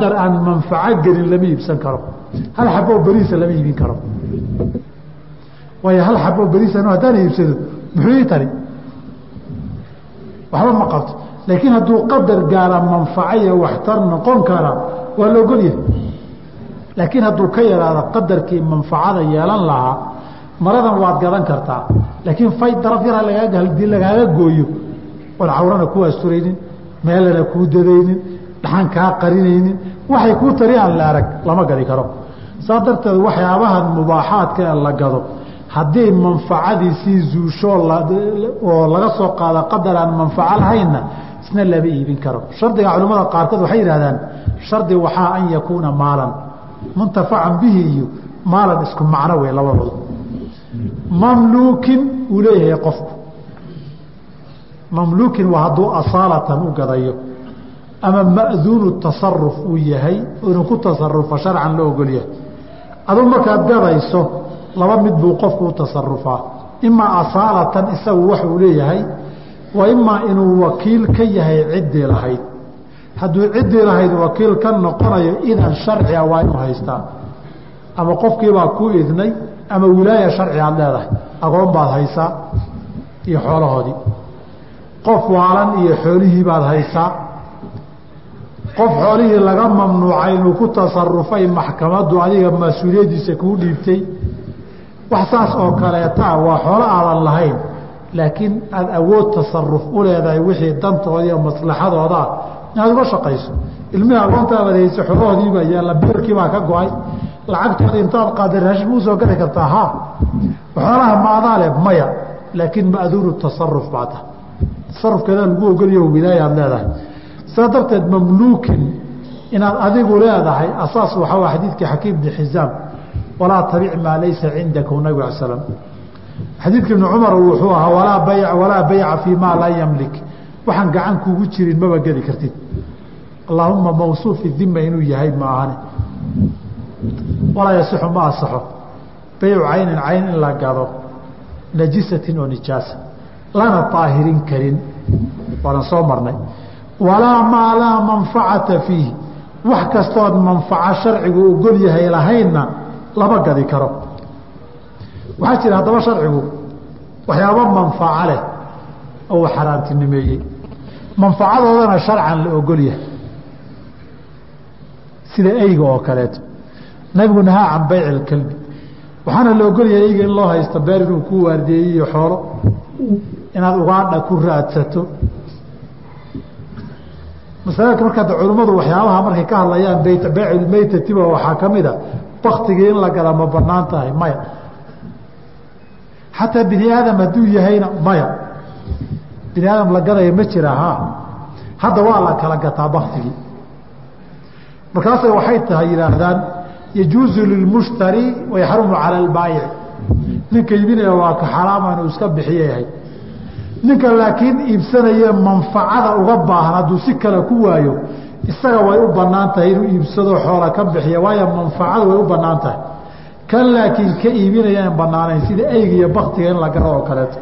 qadar aan manfaco gelin lama iibsan karo. Hal xaboo beriisa lama iibin karo. Waayo hal xaboo beriisa haddaan iibsado muxuu ii tari? Waxba ma qabto. Laakiin hadduu qadar gaara manfaco iyo waxtar noqon kara waa la ogolyahay laakiin hadduu ka yaraado qadarkii manfacada yeelan lahaa maradan waad gadan kartaa. Laakiin fay daraf yar haddii lagaaga gooyo oon cawrana ku asturaynin meelana kuu dadaynin dhaxan kaa qarinaynin waxay kuu tari aan la arag lama gadi karo. Saa darteed waxyaabahan mubaaxaadka ee la gado haddii manfacadiisii zuusho oo laga soo qaado qadar aan manfaco lahaynna isna lama iibin karo. Shardiga culimmada qaarkood waxay yidhahdaan shardi waxaa an yakuuna maalan. Muntafacan bihi iyo maalan isku macno wey labadooda mamluukin uu leeyahay qofku. Mamluukin waa hadduu asaalatan u gadayo ama ma'duunu tasaruf uu yahay inuu ku tasarufo sharcan la ogolyahay. Aduu markaad gadayso laba mid buu qofku u tasarufaa imaa asaalatan isagu wax uu leeyahay wa imaa inuu wakiil ka yahay ciddii lahayd. Hadduu ciddii lahayd wakiil ka noqonayo idan sharciga waa inuu haystaa. Ama qofkiibaa ku idnay ama wilaaya sharci aad leedahay agoon baad haysaa iyo xoolahoodii. Qof waalan iyo xoolihii baad haysaa qof xoolihii laga mamnuucay inuu ku tasarufay maxkamaddu adiga mas'uuliyaddiisa kuu dhiibtay wax saas oo kaleetaa waa xoolo aadan lahayn. Laakiin aada awood tasaruf u leedahay wixii dantooda iyo maslaxadoodaa inaad uga shaqayso. Ilmihii agoontaabad haysa xoolahoodiibaa yaalla beerkiibaa ka go'ay. Lacagtooda intaad qaada raashin ma u soo gadi kartaa ha? Xoolaha maadaa leh maya. Laakiin ma'duunu tasaruf baa ta tasarufkeeda lagu ogolyo wilaayaad leedahay saa darteed mamluukin inaad adigu leedahay asaas waxaa xadiidkii xakiim bni xisaam walaa tabic maa laysa cindaka nabig al slam xadiidka ibni cumar wuxuu ahaa walaa bay walaa bayca fii maa laa yamlik. Waxaan gacan kuugu jirin maba gedi kartid. Allaahuma mawsuufi dima inuu yahay ma ahane walaa yasixu ma asaxo baycu caynin cayn in la gado. Najisatin oo nijaasa. Lana daahirin karin. Waanan soo marnay walaa maa laa manfacata fiihi wax kastood manfaco sharcigu ogol yahay lahaynna lama gadi karo. Waxaa jira haddaba sharcigu waxyaaba manfaco leh oo xaaraantinimeeyey manfacadoodana sharcan la ogol yahay. Sida eyga oo kaleeto. Nabigu nahaa can bayci اkalbi waxaana la ogol yahay eyga in loo haysto beer inuu ku waardeeyey iyo xoolo. Inaad ugaadha ku raadsato masalaka markaa culimmadu waxyaabaha markay ka hadlayaan beycmeytatiba waxaa ka mida baktigii in la gala ma bannaan tahay maya. Xataa bini aadam hadduu yahayna maya. Bini aadam la gadaya ma jira ha. Hadda waa la kala gataa baktigii markaase waxay tahay yidhaahdaan yajuuzu lilmushtari wayaxrumu cala albaayic ninka iibinaya waa ka xaraama inuu iska bixiyo yahay ninka laakiin iibsanaya manfacada uga baahan hadduu si kale ku waayo isaga way u bannaan tahay inuu iibsado xoola ka bixiya waayo manfacadu way u bannaan tahay. Kan laakiin ka iibinaya aan sida eyga iyo baktiga in la gado oo kaleeto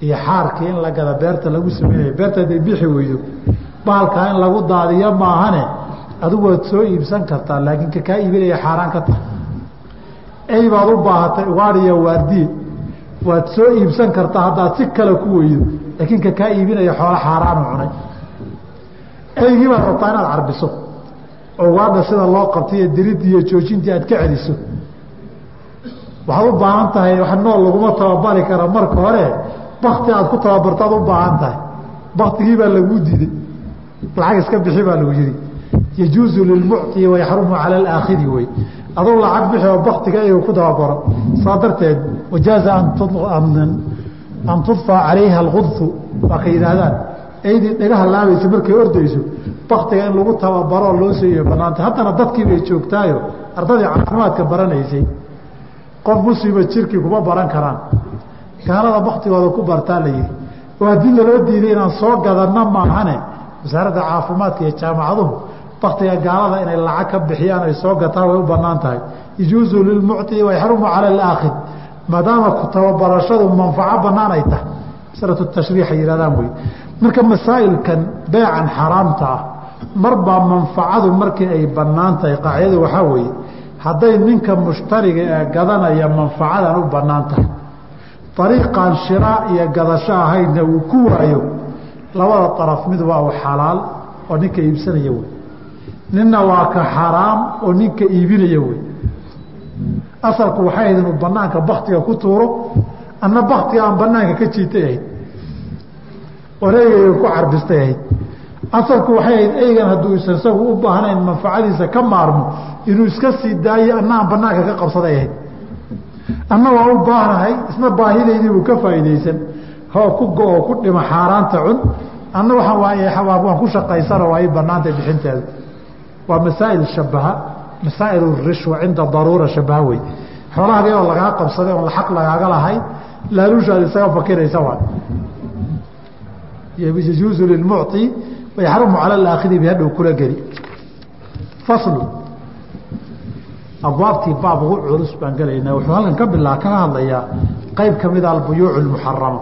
iyo xaarkii in la gada beerta lagu sameynaya beerta haday bixi weydo bahalkaa in lagu daadiyo maahane adigu waad soo iibsan kartaa laakiin ka kaa iibinaya xaaraan ka tahay. Ey baad u baahatay ugaadhiya waardiye waad soo iibsan kartaa haddaad si kale ku weydo laakiin ka kaa iibinaya xoolo xaaraanu cunay. Eygii baad rabtaa inaad carbiso oo ugaadha sida loo qabtay iyo diridii iyo joojintii aad ka celiso. Waxaad u baahan tahay wax nool laguma tababari kara marka hore bakti aad ku tababartaad u baahan tahay. Baktigii baa laguu diiday lacag iska bixi baa lagu yihi yajuuzu lilmucطi wayaxrumu cala alaakhiri wey aduu lacag bixi oo baktiga iyaga ku tababaro saa darteed wajaaza an tudfaa calayha alqudfu waa ka yidhaahdaan. Eydii dhagaha laabaysa markay ordayso baktiga in lagu tababaroo loo sooiyo banaanta haddana dadkii bay joogtaayo ardadii caafimaadka baranaysay. Qof muslima jirkii kuma baran karaan. Gaalada baktigooda ku bartaa la yihi oo haddii laloo diiday inaan soo gadanna maahane. Wasaaradda caafimaadka iyo jaamacaduhu baktiga gaalada inay lacag ka bixiyaan ay soo gataan way u bannaan tahay. Yajuuzu lilmucti wayaxrumu cala alaakhir. Maadaama tababarashadu manfaco banaan ay tahay masalatu tashriix ay yihahdaan wey marka masaa'ilkan beecan xaraamta ah marbaa manfacadu markii ay bannaan tahay qaacidadu waxaa weeye hadday ninka mushtariga ee gadanaya manfacadan u bannaan tahay. Ariiqan shiraa iyo gadasho ahaydna uu ku waayo. Labada araf mid waa u xalaal oo ninka iibsanaya wey ninna waa ka xaraam oo ninka iibinaya wey. Asalku waxay ahayd inuu banaanka baktiga ku tuuro anna baktiga aan banaanka ka jiitay ahayd wareegayga ku carbistay ahayd asalku waxay ahayd eygan hadduu isan isagu u baahnayn manfacadiisa ka maarmo inuu iska sii daayo anna aan banaanka ka qabsaday ahayd anna waa u baahnahay isna baahidaydii buu ka faa'iidaysan hoo ku go-oo ku dhima xaaraanta cun. Anna waaan waan ku shaqaysano waa i banaantay bixinteeda waa masaa'il shabaha masaa'il rishwa cinda daruura shabaha wey xoolahagii oo lagaa qabsaday oon xaq lagaaga lahayn laaluushaad isaga fakiraysa waa. Yajuuzu lilmucطi wayaxrumu cala alaakhiri bi hadhow kula geli. Faslu. Abwaabtii baab ugu culus baan gelaynaa. Wuxuu halkan ka bilaa kaga hadlayaa qayb ka mida albuyuuc اlmuxarama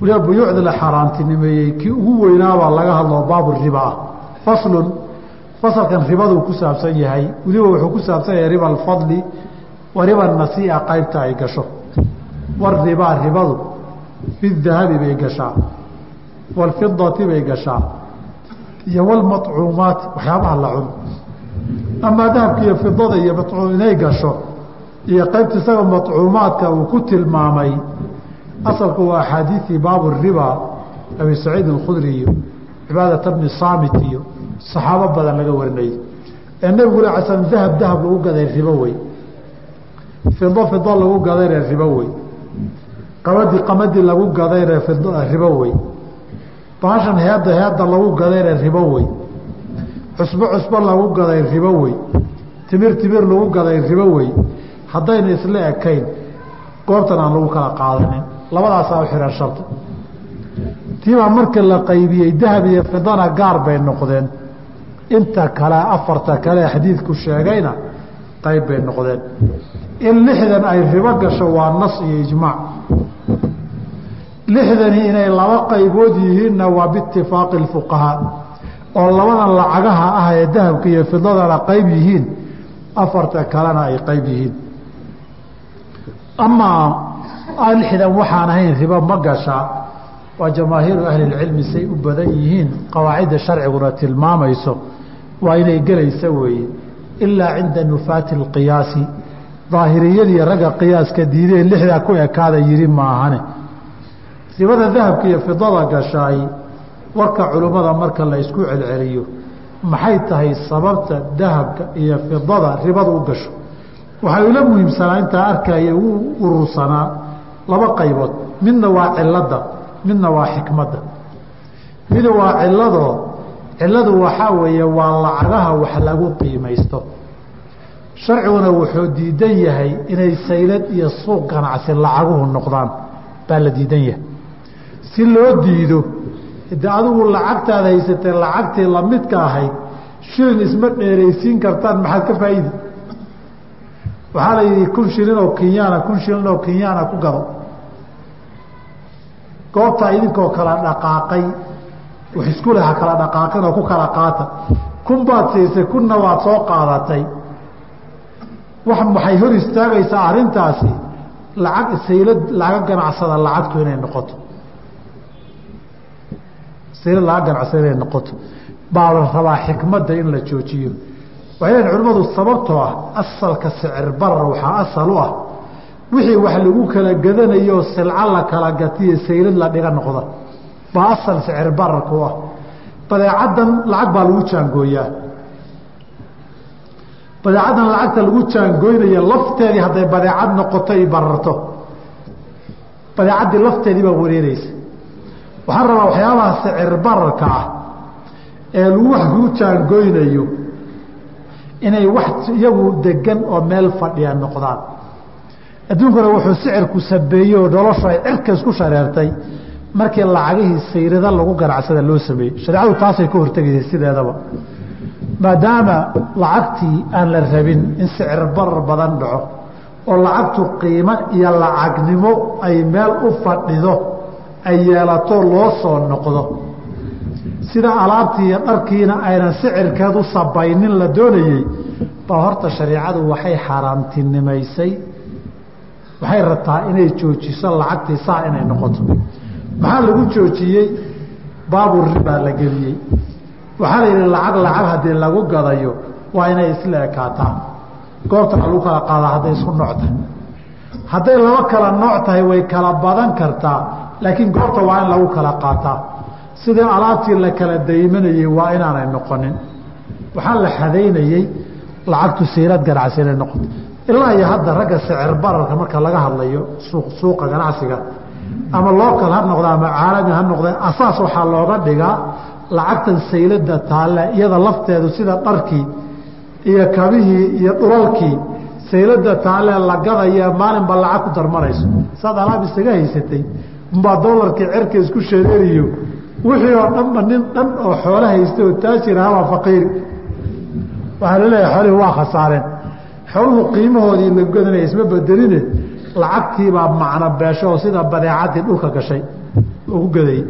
waliba buyuucda la xaaraantinimeeyey kii ugu weynaabaa laga hadloo baabu riba. Ah faslun fasalkan ribaduu ku saabsan yahay weliba wuxuu ku saabsan yahay riba alfadli wa riba nasiia qaybta ay gasho. Waribaa ribadu bidahabi bay gashaa walfidati bay gashaa iyo walmacuumaati waxyaabaha la cuno. Amaa dahabka iyo fidada iyo inay gasho iyo qaybta isaga macuumaadka uu ku tilmaamay asalku waa axaadiiii baabu riba abi saciid alkhudri iyo cibaadata bni saamit iyo saxaabo badan laga warinayay ee nebigu l sl dahab dahab lagu gaday ribo wey. Fido fido lagu gadayna ribo wey. Qamadi qamadi lagu gadayna ribo wey. Baashan heedda heedda lagu gadayna ribo wey. Cusbo cusbo lagu gaday ribo wey. Timir timir lagu gaday ribo wey. Haddayna isla ekayn goobtan aan lagu kala qaadanin. Labadaasaa u xihan sharta tiibaa marka la qaybiyey dahab iyo fidana gaar bay noqdeen inta kale afarta kale xadiidku sheegayna qayb bay noqdeen. In lixdan ay ribo gasho waa nas iyo ijmaac. Lixdani inay laba qaybood yihiinna waa biitifaaqi اfuqahaa oo labadan lacagaha ah ee dahabka iyo fidadana qayb yihiin afarta kalena ay qayb yihiin. Amaa lixdan waxaan ahayn ribo ma gashaa waa jamaahiiru ahli اcilmi say u badan yihiin qawaacidda sharciguna tilmaamayso waa inay gelaysa weeye. Ilaa cinda nufaati اlqiyaasi daahiriyadii ragga qiyaaska diidee lixdaa ku ekaada yidhi maahane. Ribada dahabka iyo fidada gashaay warka culimmada marka la isku celceliyo maxay tahay sababta dahabka iyo fidada ribada u gasho? Waxay ula muhiimsanaa intaa arkaya ugu urursanaa laba qaybood. Midna waa cilada midna waa xikmadda. Mid waa ciladoo ciladu waxaa weeye waa lacagaha wax lagu qiimaysto sharciguna wuxuu diidan yahay inay saylad iyo suuq ganacsi lacaguhu noqdaan baa la diidan yahay. Si loo diido de adigu lacagtaada haysatee lacagtii lamidka ahayd shilin isma dheeraysiin kartaan maxaad ka faa'iidi? Waxaa la yidhi kun shilin oo kenyaana kun shilin oo kenyaana ku gado goobtaa idinkoo kala dhaqaaqay wax isku leh ha kala dhaqaaqin oo ku kala qaata. Kun baad siisay kunna waad soo qaadatay. Wax waxay hor istaagaysaa arrintaasi? Lacag saylad laga ganacsada lacagtu inay noqoto. Saylad laga ganacsada inay noqoto. Baa la rabaa xikmadda in la joojiyo. Waxay culimmadu sababtoo ah asalka sicir barar waxaa asal u ah. Wixii wax lagu kala gadanayo silco la kala gatiyo saylad la dhiga noqda baa asal sicir bararka u ah. Badeecaddan lacag baa lagu jaangooyaa. Badeecaddan lacagta lagu jaangoynaya lafteedii hadday badeecad noqoto i bararto. Badeecaddii lafteedii baa wareereysa waxaan rabaa waxyaabaha sicir bararka ah ee lagu wax lagu jaangoynayo inay wax iyagu degan oo meel fadhiya noqdaan. Adduunkuna wuxuu sicirku sabeeyey oo noloshu ay cirka isku shareertay markii lacagihii sayrada lagu ganacsada loo sameeyey. Shareecadu taasay ka hortegaysay sideedaba. Maadaama lacagtii aan la rabin in sicir barar badan dhaco oo lacagtu qiimo iyo lacagnimo ay meel u fadhido ay yeelato loo soo noqdo. Sida alaabtii iyo dharkiina aynan sicirkeed u sabaynin la doonayey baa horta shareicadu waxay xaaraamtinimaysay. Waxay rabtaa inay joojiso lacagtii saa inay noqoto maxaa lagu joojiyey? Baabu ribaa la geliyey. Waxaa la yidhi lacag lacag haddii lagu gadayo waa inay isla ekaataa goobta lagu kala qaadaa hadday isku nooc tahay. Hadday laba kala nooc tahay way kala badan kartaa laakiin goobta waa in lagu kala qaataa. Sidii alaabtii la kala daymanayey waa inaanay noqonin. Waxaa la xadaynayey lacagtu siirad ganacsi inay noqoto. Ilaa iyo hadda ragga sicir bararka marka laga hadlayo suuqa ganacsiga ama local ha noqda ama caalami ha noqda asaas waxaa looga dhigaa lacagtan saylada taalla iyada lafteedu sida dharkii iyo kabihii iyo dhulalkii saylada taalee la gadaya maalinba lacag ku darmanayso saad alaab isaga haysatay umbaa dolarkii cerka isku shareeriyo wixii oo dhanba nin dhan oo xoolo haysta oo taajir ahabaa faqiiri waxaa la leeyahay xoolihii waa khasaareen. Xooluhu qiimahoodii la gadanaya isma bedeline lacagtiibaa macno beesho oo sida badeecadii dhulka gashay ku gadayay.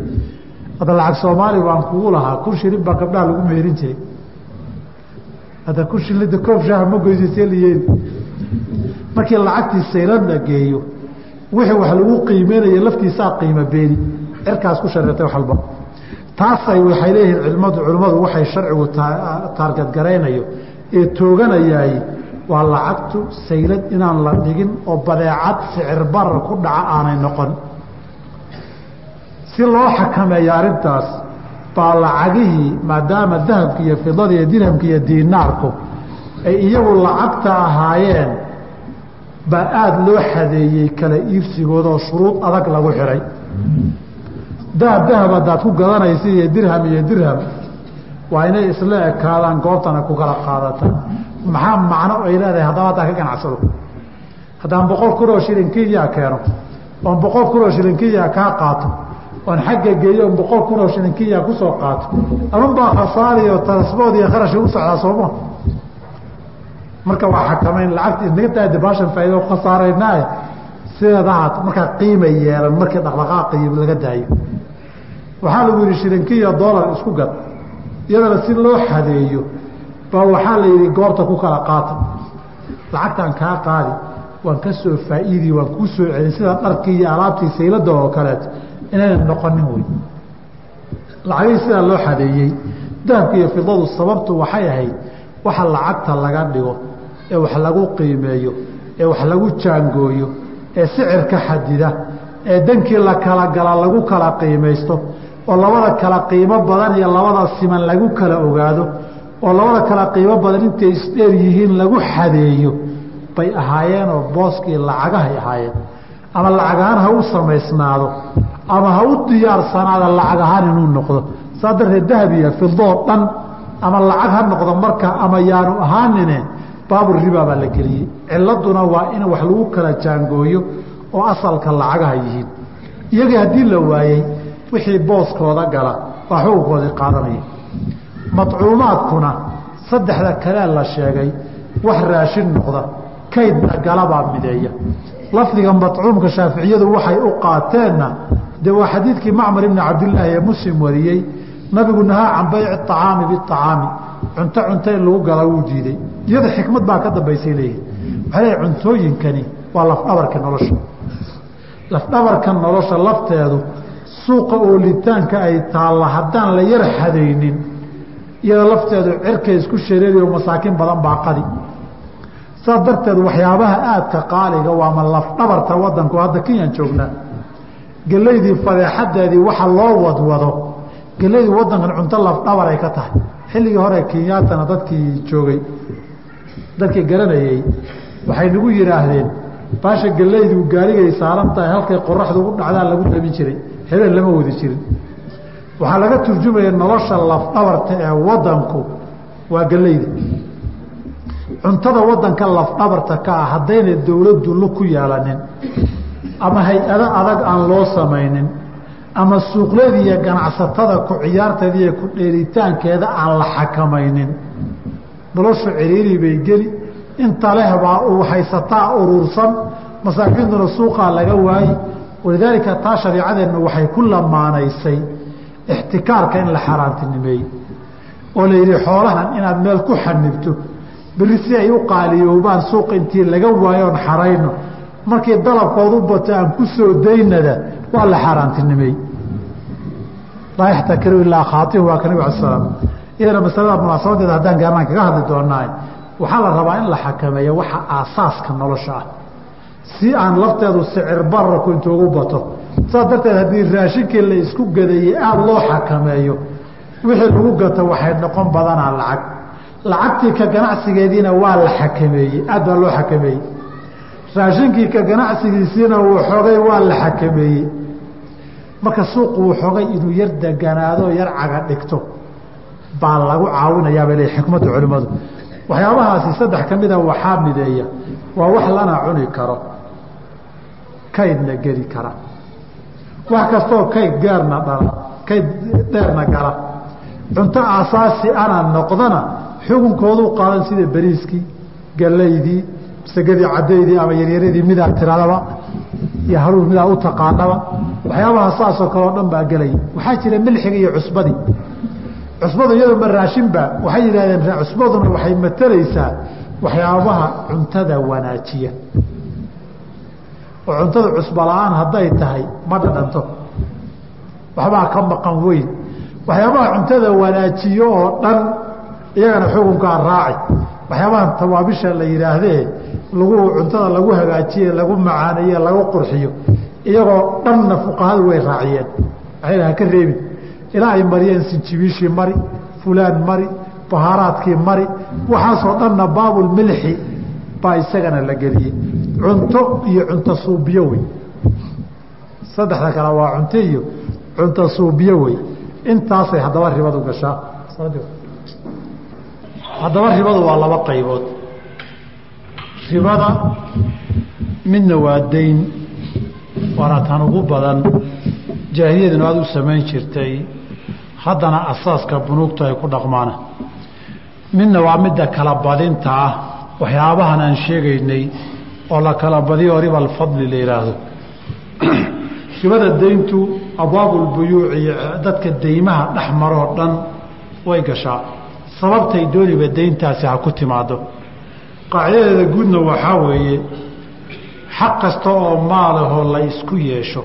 Hadda lacag soomaali baan kugu lahaa kun shilin baa gabdhaha lagu meerin jiray. Hadda kun shilida koob shaaha ma yeeli markii lacagtii saylad la geeyo wixii wax lagu qiimeynaya laftiisaa qiimo beeni. Cirkaas ku shareertay wax walba. Taasay waxay leeyihiin cilmadu culimmadu waxay sharcigu taargadgaraynayo ee tooganayaay waa lacagtu saylad inaan la dhigin oo badeecad sicir barar ku dhaca aanay noqon. Si loo xakameeyo arrintaas baa lacagihii maadaama dahabka iyo fidada iyo dirhamka iyo diinaarku ay iyagu lacagta ahaayeen baa aada loo xadeeyey kala iibsigooda oo shuruud adag lagu xihay dahab dahab haddaad ku gadanaysa iyo dirham iyo dirham waa inay isla ekaadaan goobtana ku kala qaadataan maxaa macno ay leedahay haddaba haddaan ka ganacsado? Haddaan boqol kun oo shilin kenya keeno oon boqol kun oo shilin kenya kaa qaato oon xagga geeyo on boqol kun oo shilin kenya ku soo qaato aman baa khasaariyo transbood iyo kharashi u socdaa sooma marka waa xakamayn lacagta inaga daada baashan faa'ido khasaaraynaaye sideedahaad markaa qiima yeelan markii dhaqdhaqaaqiyo laga daayo. Waxaa lagu yidhi shilinkiya dollar isku gad iyadana si loo xadeeyo baa waxaa la yidhi goobta ku kala qaata. Lacagtaan kaa qaadi. Waan ka soo faa'iidi waan kuu soo celin. Sida dharkii iyo alaabtii saylada oo kaleeto inayna noqonin wey. Lacagihii sidaa loo xadeeyey dahabka iyo fidadu sababtu waxay ahayd waxa lacagta laga dhigo ee wax lagu qiimeeyo ee wax lagu jaangooyo ee sicirka xadida ee dankii la kala gala lagu kala qiimaysto oo labada kala qiimo badan iyo labada siman lagu kala ogaado oo labada kala qiimo badan intay isdheer yihiin lagu xadeeyo bay ahaayeenoo booskii lacagahay ahaayeen. Ama lacag ahaan ha u samaysnaado ama ha u diyaarsanaado lacag ahaan inuu noqdo. Saa darteed dahab iyo fidoo dhan ama lacag ha noqdo marka ama yaanu ahaanine baaburiba baa la geliyey. Ciladuna waa in wax lagu kala jaangooyo oo asalka lacagaha yihiin. Iyagii haddii la waayey wixii booskooda gala waa xukunkoodii qaadanaya madcuumaadkuna saddexda kalee la sheegay wax raashin noqda kaydna galabaa mideeya. Lafdiga madcuumka shaaficiyadu waxay u qaateenna dee waa xadiidkii macmar ibni cabdilaahi ee muslim wariyey nabigu nahaa can bayci acaami biacaami cunto cunto in lagu gala wuu diiday. Iyada xikmad baa ka dambaysay leeyihi waxay leeyihi cuntooyinkani waa lafdhabarka nolosha. Lafdhabarka nolosha lafteedu suuqa oolitaanka ay taalla haddaan la yar xadaynin iyada lafteedu cirkay isku shareeriyo masaakiin badan baa qadi. Saas darteed waxyaabaha aadka qaaliga waama lafdhabarta wadanku hadda kenyaan joognaa. Gelaydii fadeexadeedii waxa loo wadwado gelaydii wadankan cunto lafdhabar ay ka tahay. Xilligii hore kenyaatana dadkii joogay dadkii garanayey waxay nagu yidhaahdeen baasha gelaydu gaarigay saaran tahay halkay qoraxdu ugu dhacdaa lagu damin jiray habeen lama wadi jirin waxaa laga turjumaya nolosha lafdhabarta ee wadanku waa gelayda cuntada wadanka lafdhabarta ka ah haddayna dowladdu lug ku yeelanin ama hay'ado adag aan loo samaynin ama suuqladiiyo ganacsatada ku ciyaarteeda iyo ku dheelitaankeeda aan la xakamaynin. Noloshu ciriiri bay geli inta lehbaa uu haysataa urursan masaakiintuna suuqaa laga waayi. Walidaalika taa shareicadeennu waxay ku lamaanaysay ixtikaarka in la xaaraantinimeeyey oo la yidhi xoolahan inaad meel ku xanibto beri si ay u qaaliyoobaan suuqa intii laga waayo oon xarayno markii dalabkoodu bato aan ku soo daynada waa la xaaraantinimeeyey laa yaxtakiru ilaa khaaطihu waa ka nabig ala slam iyadana masalada munaasabadeeda haddaan gaarnaan kaga hadli doonaa waxaa la rabaa in la xakameeyo waxa aasaaska nolosha ah si aan lafteedu sicir bararku intuugu bato saas darteed haddii raashinkii la isku gadayey aada loo xakameeyo wixii lagu gato waxay noqon badanaa lacag. Lacagtii ka ganacsigeediina waa la xakameeyey aad baa loo xakameeyey. Raashinkii ka ganacsigiisiina wuu xogay waa la xakameeyey. Marka suuqu wuu xogay inuu yar deganaado yar caga dhigto. Baa lagu caawinayaa bay le xikmadda culimmadu. Waxyaabahaasi saddex ka mida waxaa mideeya. Waa wax lana cuni karo. Kaydna geli kara wax kastoo kayd gaarna dhala kayd dheerna gala. Cunto aasaasi ana noqdana xukunkoodu qaadan sida beriiskii gallaydii masagadii caddaydii ama yaryaradii midaa tiradaba iyo haruur midaa u taqaanaba waxyaabaha saasoo kale dhan baa gelaya waxaa jira milxiga iyo cusbadii cusbadu iyadu ma raashinba waxay yidhahdeen cusbaduna waxay matalaysaa waxyaabaha cuntada wanaajiya oo cuntada cusbo la'aan hadday tahay ma dhadhanto waxbaa ka maqan weyn. Waxyaabaha cuntada wanaajiyo oo dhan iyagana xukunkaa raaci waxyaabaha tawaabisha la yidhaahdee lagu cuntada lagu hagaajiye lagu macaaneeye lagu qurxiyo iyagoo dhanna fuqahadu way raaciyeen. Waxay ha ka reebin. Ilaa mariyeen sinjibiishii mari fulaan mari bahaaraadkii mari waxaasoo dhanna baabulmilxi baa isagana la geliyey cunto iyo cunto suubiyo wey. Saddexda kale waa cunto iyo cunto suubiyo wey. Intaasay haddaba ribadu gashaa. Haddaba ribadu waa laba qaybood. Ribada midna waa dayn waana tan ugu badan. Jaahiliyaduna aada u samayn jirtay. Haddana asaaska bunuugta ay ku dhaqmaana. Midna waa midda kala badinta ah. Waxyaabahan aan sheegaynay oo la kala badiyo riba alfadli la yidhaahdo ribada dayntu abwaabulbuyuuci iyo dadka daymaha dhex maroo dhan way gashaa. Sababtay dooniba dayntaasi ha ku timaado. Qaacidadeeda guudna waxaa weeye xaq kasta oo maalahoo la isku yeesho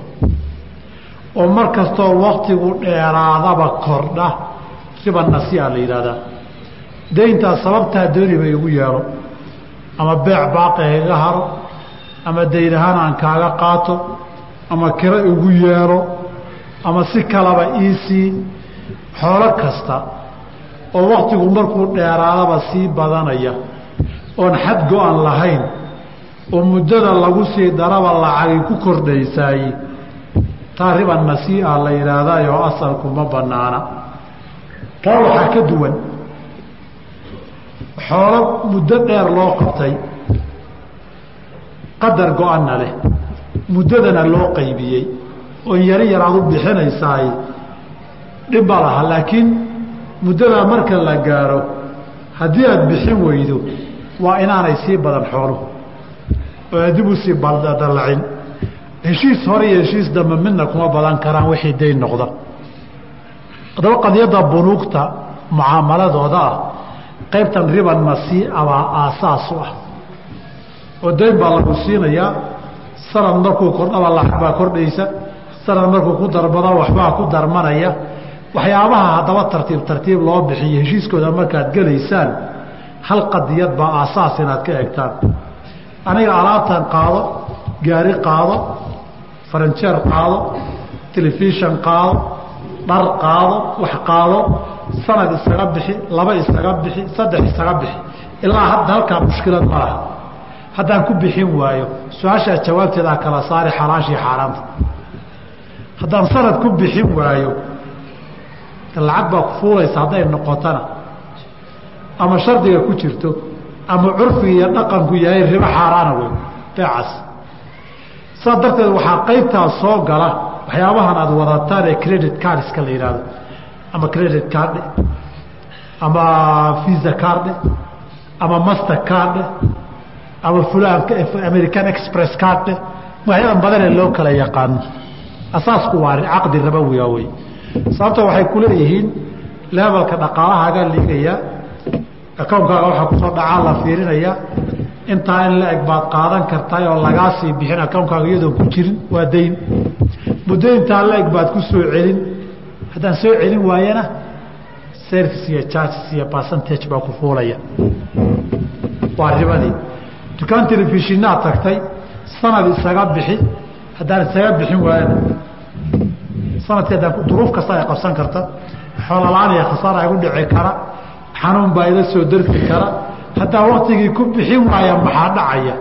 oo mar kastaoo waktigu dheeraadaba kordha riba nasiia la yidhahdaa dayntaa sababtaa dooniba igu yeelo ama beec baaqi hayga haro ama dayn ahaan aan kaaga qaato ama kiro igu yeelo ama si kalaba iisii xoolo kasta oo waktigu markuu dheeraadaba sii badanaya oon xad go-an lahayn oo muddada lagu sii daraba lacagi ku kordhaysaay taa riba nasiia la yidhaahdaay oo asalku ma banaana taa waxaa ka duwan xoolo muddo dheer loo qabtay qadar go-anna leh muddadana loo qaybiyey oon yaro yar u bixinaysaay dhib ba laha laakiin muddadaa marka la gaaro haddii aad bixin weydo waa inaanay sii badan xooluhu oo dib u sii baldallacin heshiis hore iyo heshiis dambe midna kuma badan karaan wixii dayn noqda. Haddaba qadiyadda bunuugta mucaamaladooda ah qaybtan riba nasiica baa aasaas u ah. Oo dayn baa lagu siinayaa sanad markuu kordhaba lacag baa kordhaysa sanad markuu ku darbado waxbaa ku darmanaya. Waxyaabaha haddaba tartiib tartiib loo bixiyo heshiiskooda markaad gelaysaan hal qadiyad baa aasaas inaad ka egtaan aniga alaabtan qaado gaari qaado faranjeer qaado telefishan qaado dhar qaado wax qaado sanad isaga bixi laba isaga bixi saddex isaga bixi. Ilaa hadda halkaa mushkilad ma laha. Haddaan ku bixin waayo su'aashaa jawaabteedaa kala saari xalaashii xaaraanta. Haddaan sanad ku bixin waayo lacag baa ku fuulaysa hadday noqotona ama shardiga ku jirto ama curfiga iyo dhaqanku yahay ribo xaaraana wey beecaas saas darteed waxaa qaybtaas soo gala waxyaabahan aad wadataan ee credit cardska la yidhaahdo ama credit cardhe ama visa cardhe ama master cardhe ama american express cardhe waxyaadan badanee loo kala yaqaano asaasku waa caqdi rabowiga wey sababta waxay ku leeyihiin levelka dhaqaalahaaga liigaya akownkaaga waxaa ku soo dhacaa la fiirinaya. Intaa in la eg baad qaadan kartay oo lagaa sii bixin akownkaaga iyadoon ku jirin waa dayn muddo intaa la eg baad ku soo celin haddaan soo celin waayana service iyo charges iyo percentage baa ku fuulaya. Waa ribadii dukaan telefishinaad tagtay sanad isaga bixi haddaan isaga bixin waayana sannadkii haddaan duruuf kasta ay qabsan karta xoolola-aan iyo khasaara igu dhici kara xanuun baa ila soo darsi kara haddaa waktigii ku bixin waaya maxaa dhacaya?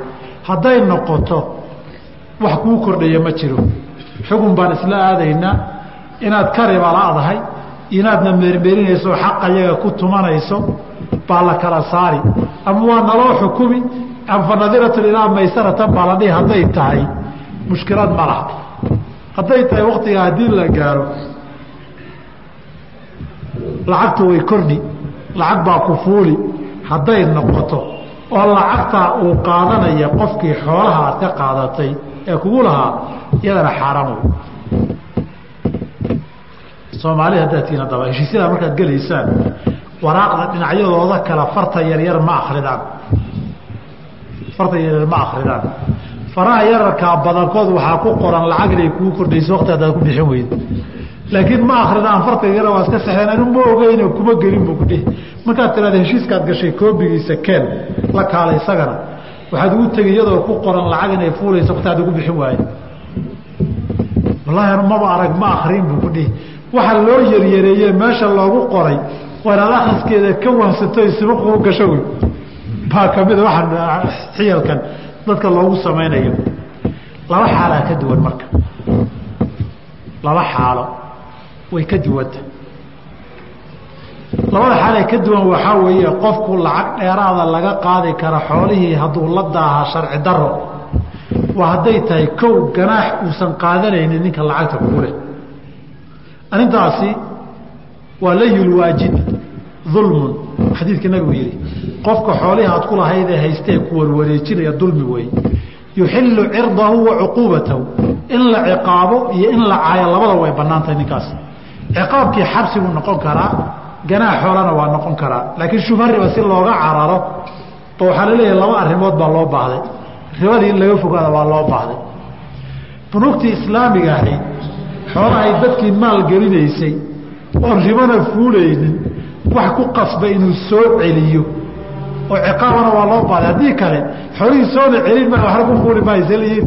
Hadday noqoto wax kuu kordhaya ma jiro. Xugun baan isla aadaynaa inaad ka ribala'dahay inaadna meermeerinayso xaqa yaga ku tumanayso baa la kala saari. Ama waa naloo xukumi ama fanadiratun ilaa maysaratan baa la dhihi hadday tahay mushkilad ma laha. Hadday tahay waktigaa haddii la gaaro lacagtu way kordhi lacag baa ku fuuli hadday noqoto oo lacagtaa uu qaadanaya qofkii xoolaha aad ka qaadatay ee kugu lahaa iyadana xaaraan wey soomaalida haddaad tihiin haddaba heshiisyadaa markaad gelaysaan waraaqda dhinacyadooda kale farta yaryar ma akridaan farta yaryar ma akridaan faraha yararkaa badankood waxaa ku qoran lacag inay kuu kordhayso waqti haddaad ku bixin weydo laakiin ma akridaan farta yara waa iska saxeen anu ma ogeyno kuma gelin buu kudhihi markaad tiraada heshiiskaad gashay koobigiisa keen la kaala isagana. Waxaad ugu tegi iyadoo ku qoran lacag inay fuulayso waqti aad ugu bixin waayo. Wallaahi maba arag ma akrin buu ku dhihi waxa loo yaryareeye meesha loogu qoray waa inaad akhriskeeda ka wahsato sibuquu gasho wey baa kamida waxaan xiyalkan dadka loogu samaynayo. Laba xaalaa ka duwan marka. Laba xaalo way ka duwanta labada xaalee ka duwan waxaa weeye qofku lacag dheeraada laga qaadi kara xoolihii hadduu la daahaa sharci daro waa hadday tahay kow ganaax uusan qaadanaynin ninka lacagta kugu leh arrintaasi waa layulwaajid dulmun xadiidka nabigu yihi qofka xoolihii aad ku lahayd ee haystee ku warwareejinaya dulmi weeye yuxilu cirdahu wa cuquubatahu. In la ciqaabo iyo in la caayo labada way bannaan tahay ninkaas. Ciqaabkii xabsiguu noqon karaa ganaax xoolana waa noqon karaa. Laakiin shubha riba si looga cararo ba waxaa la leeyahay laba arrimood baa loo baahday. Ribadii in laga fogaada waa loo baahday. Bunuugtii islaamiga ahayd xoolahay dadkii maal gelinaysay oon ribana fuulaynin wax ku qasba inuu soo celiyo. Oo ciqaabana waa loo baahday haddii kale xoolihii soona celin ma waxna ku fuuli maayselyiin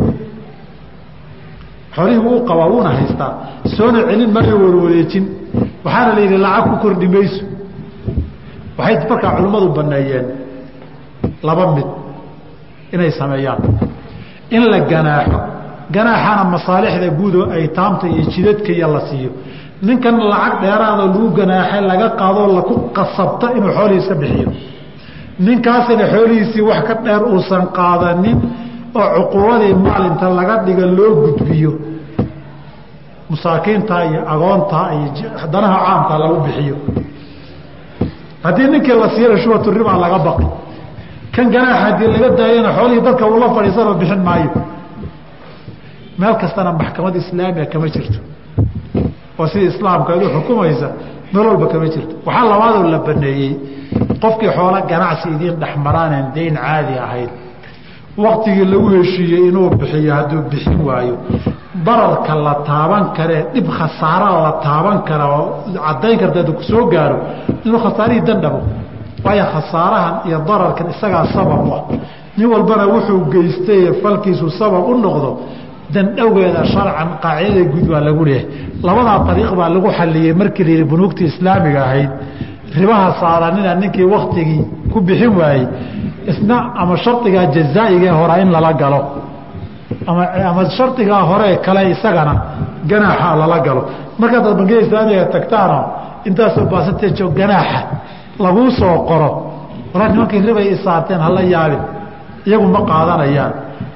xoolihii wuu qabaa wuuna haystaa. Soona celin maayo warwareejin. Waxaana la yidhi lacag ku kordhi mayso. Waxay markaa culimmadu banneeyeen laba mid inay sameeyaan. In la ganaaxo ganaaxana masaalixda guudoo ay taamta iyo jidadka iyo la siiyo. Ninkan lacag dheeraada lagu ganaaxay laga qaadoo laku qasabta inuu xoolihii iska bixiyo. Ninkaasina xoolihiisii wax ka dheer uusan qaadanin oo cuquubadii maalinta laga dhiga loo gudbiyo. Masaakiinta iyo agoonta iyo danaha caamka lagu bixiyo. Haddii ninkii la siiyana shubatu ribaa laga baqi. Kan ganaaxa haddii laga daayana xoolihii dadka uula fadhiisanoo bixin maayo meel kastana maxkamad islaamiga kama jirto. Oo sida islaamka idu xukumaysa meel walba kama jirto. Waxaa labaadoo la baneeyey qofkii xoolo ganacsi idiin dhexmaraaneen dayn caadi ahayd waktigii lagu heshiiyey inuu bixiyo hadduu bixin waayo. Bararka la taaban karee dhib khasaara la taaban kara oo caddayn karta ku soo gaaro inuu khasaarihii dandhabo waayo khasaarahan iyo dararkan isagaa sabab ah. Nin walbana wuxuu geystay falkiisu sabab u noqdo dandhowgeeda sharcan qaacidada guud baa lagu leeyahay. Labadaa ariiq baa lagu xaliyey markii la yidhi bunuugtii islaamiga ahayd. Ribaha saaranina ninkii waktigii ku bixin waayey. Isna ama shardigaa jazaa'igae horaa in lala galo. Ama shardigaa hore kale isagana ganaaxa lala galo. Markaad bangiyada islaamiga tagtaano intaasoo baasitejo ganaaxa laguu soo qoro. Walaa nimankii ribay isaarteen hala yaabin. Iyagu ma qaadanayaan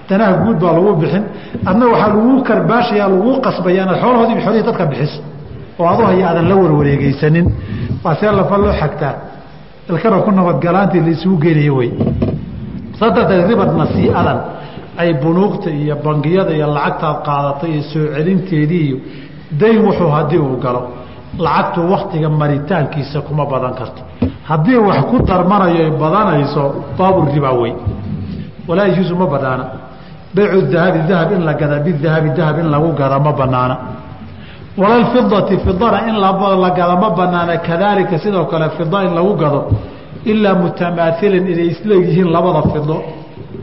danaha guud baa lagu bixin adna waxaa laguu karbaashaya laguu qasbaya inaad xoolahoodii xoolihii dadka bixiso oo adu haya aadan la warwareegeysanin waa see lafa loo xagtaa ilkana ku nabadgalaantii laisugu geenayo wey saa darteed ribad nasii'adan ay bunuugta iyo bangiyada iyo lacagtaad qaadatay iyo soo celinteedii iyo dayn wuxuu haddii uu galo lacagtu waktiga maritaankiisa kuma badan karto. Haddii wax ku darmanayo ay badanayso baabu ribaa wey walaa yajuusu ma banaana baycu dahabi dahab in la gada bidahabi dahab in lagu gada ma banaana walalfidati fidana in la gada ma banaana kadaalika sidoo kale fida in lagu gado ilaa mutamaahilan inay isleeyihiin labada fido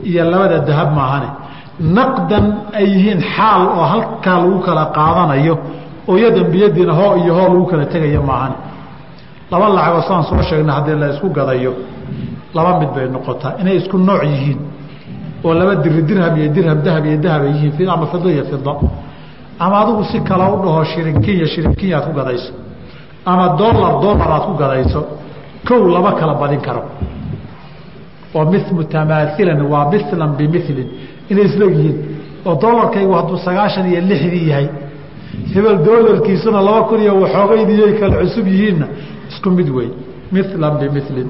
iyo labada dahab maahane. Naqdan ay yihiin xaal oo halkaa lagu kala qaadanayo oo yadan biyadiina hoo iyo hoo lagu kala tegaya maahane. Laba lacagoo saan soo sheegna haddii la isku gadayo laba mid bay noqotaa inay isku nooc yihiin oo laba diri dirham iyo dirham dahab iyo dahab ay yihiin ama fido iyo fido ama adigu si kale u dhaho shirinkinya shirinkinya aad ku gadayso. Ama dolar dolar aad ku gadayso. Kow lama kala badin karo. Oo mi mutamaahilan waa milan bimilin inay isla yihiin. Oo dolarkaygu hadduu sagaashan iyo lixdii yahay hebel dolarkiisuna laba kun iyo waxoogeydiyay kala cusub yihiinna isku mid wey milan bimilin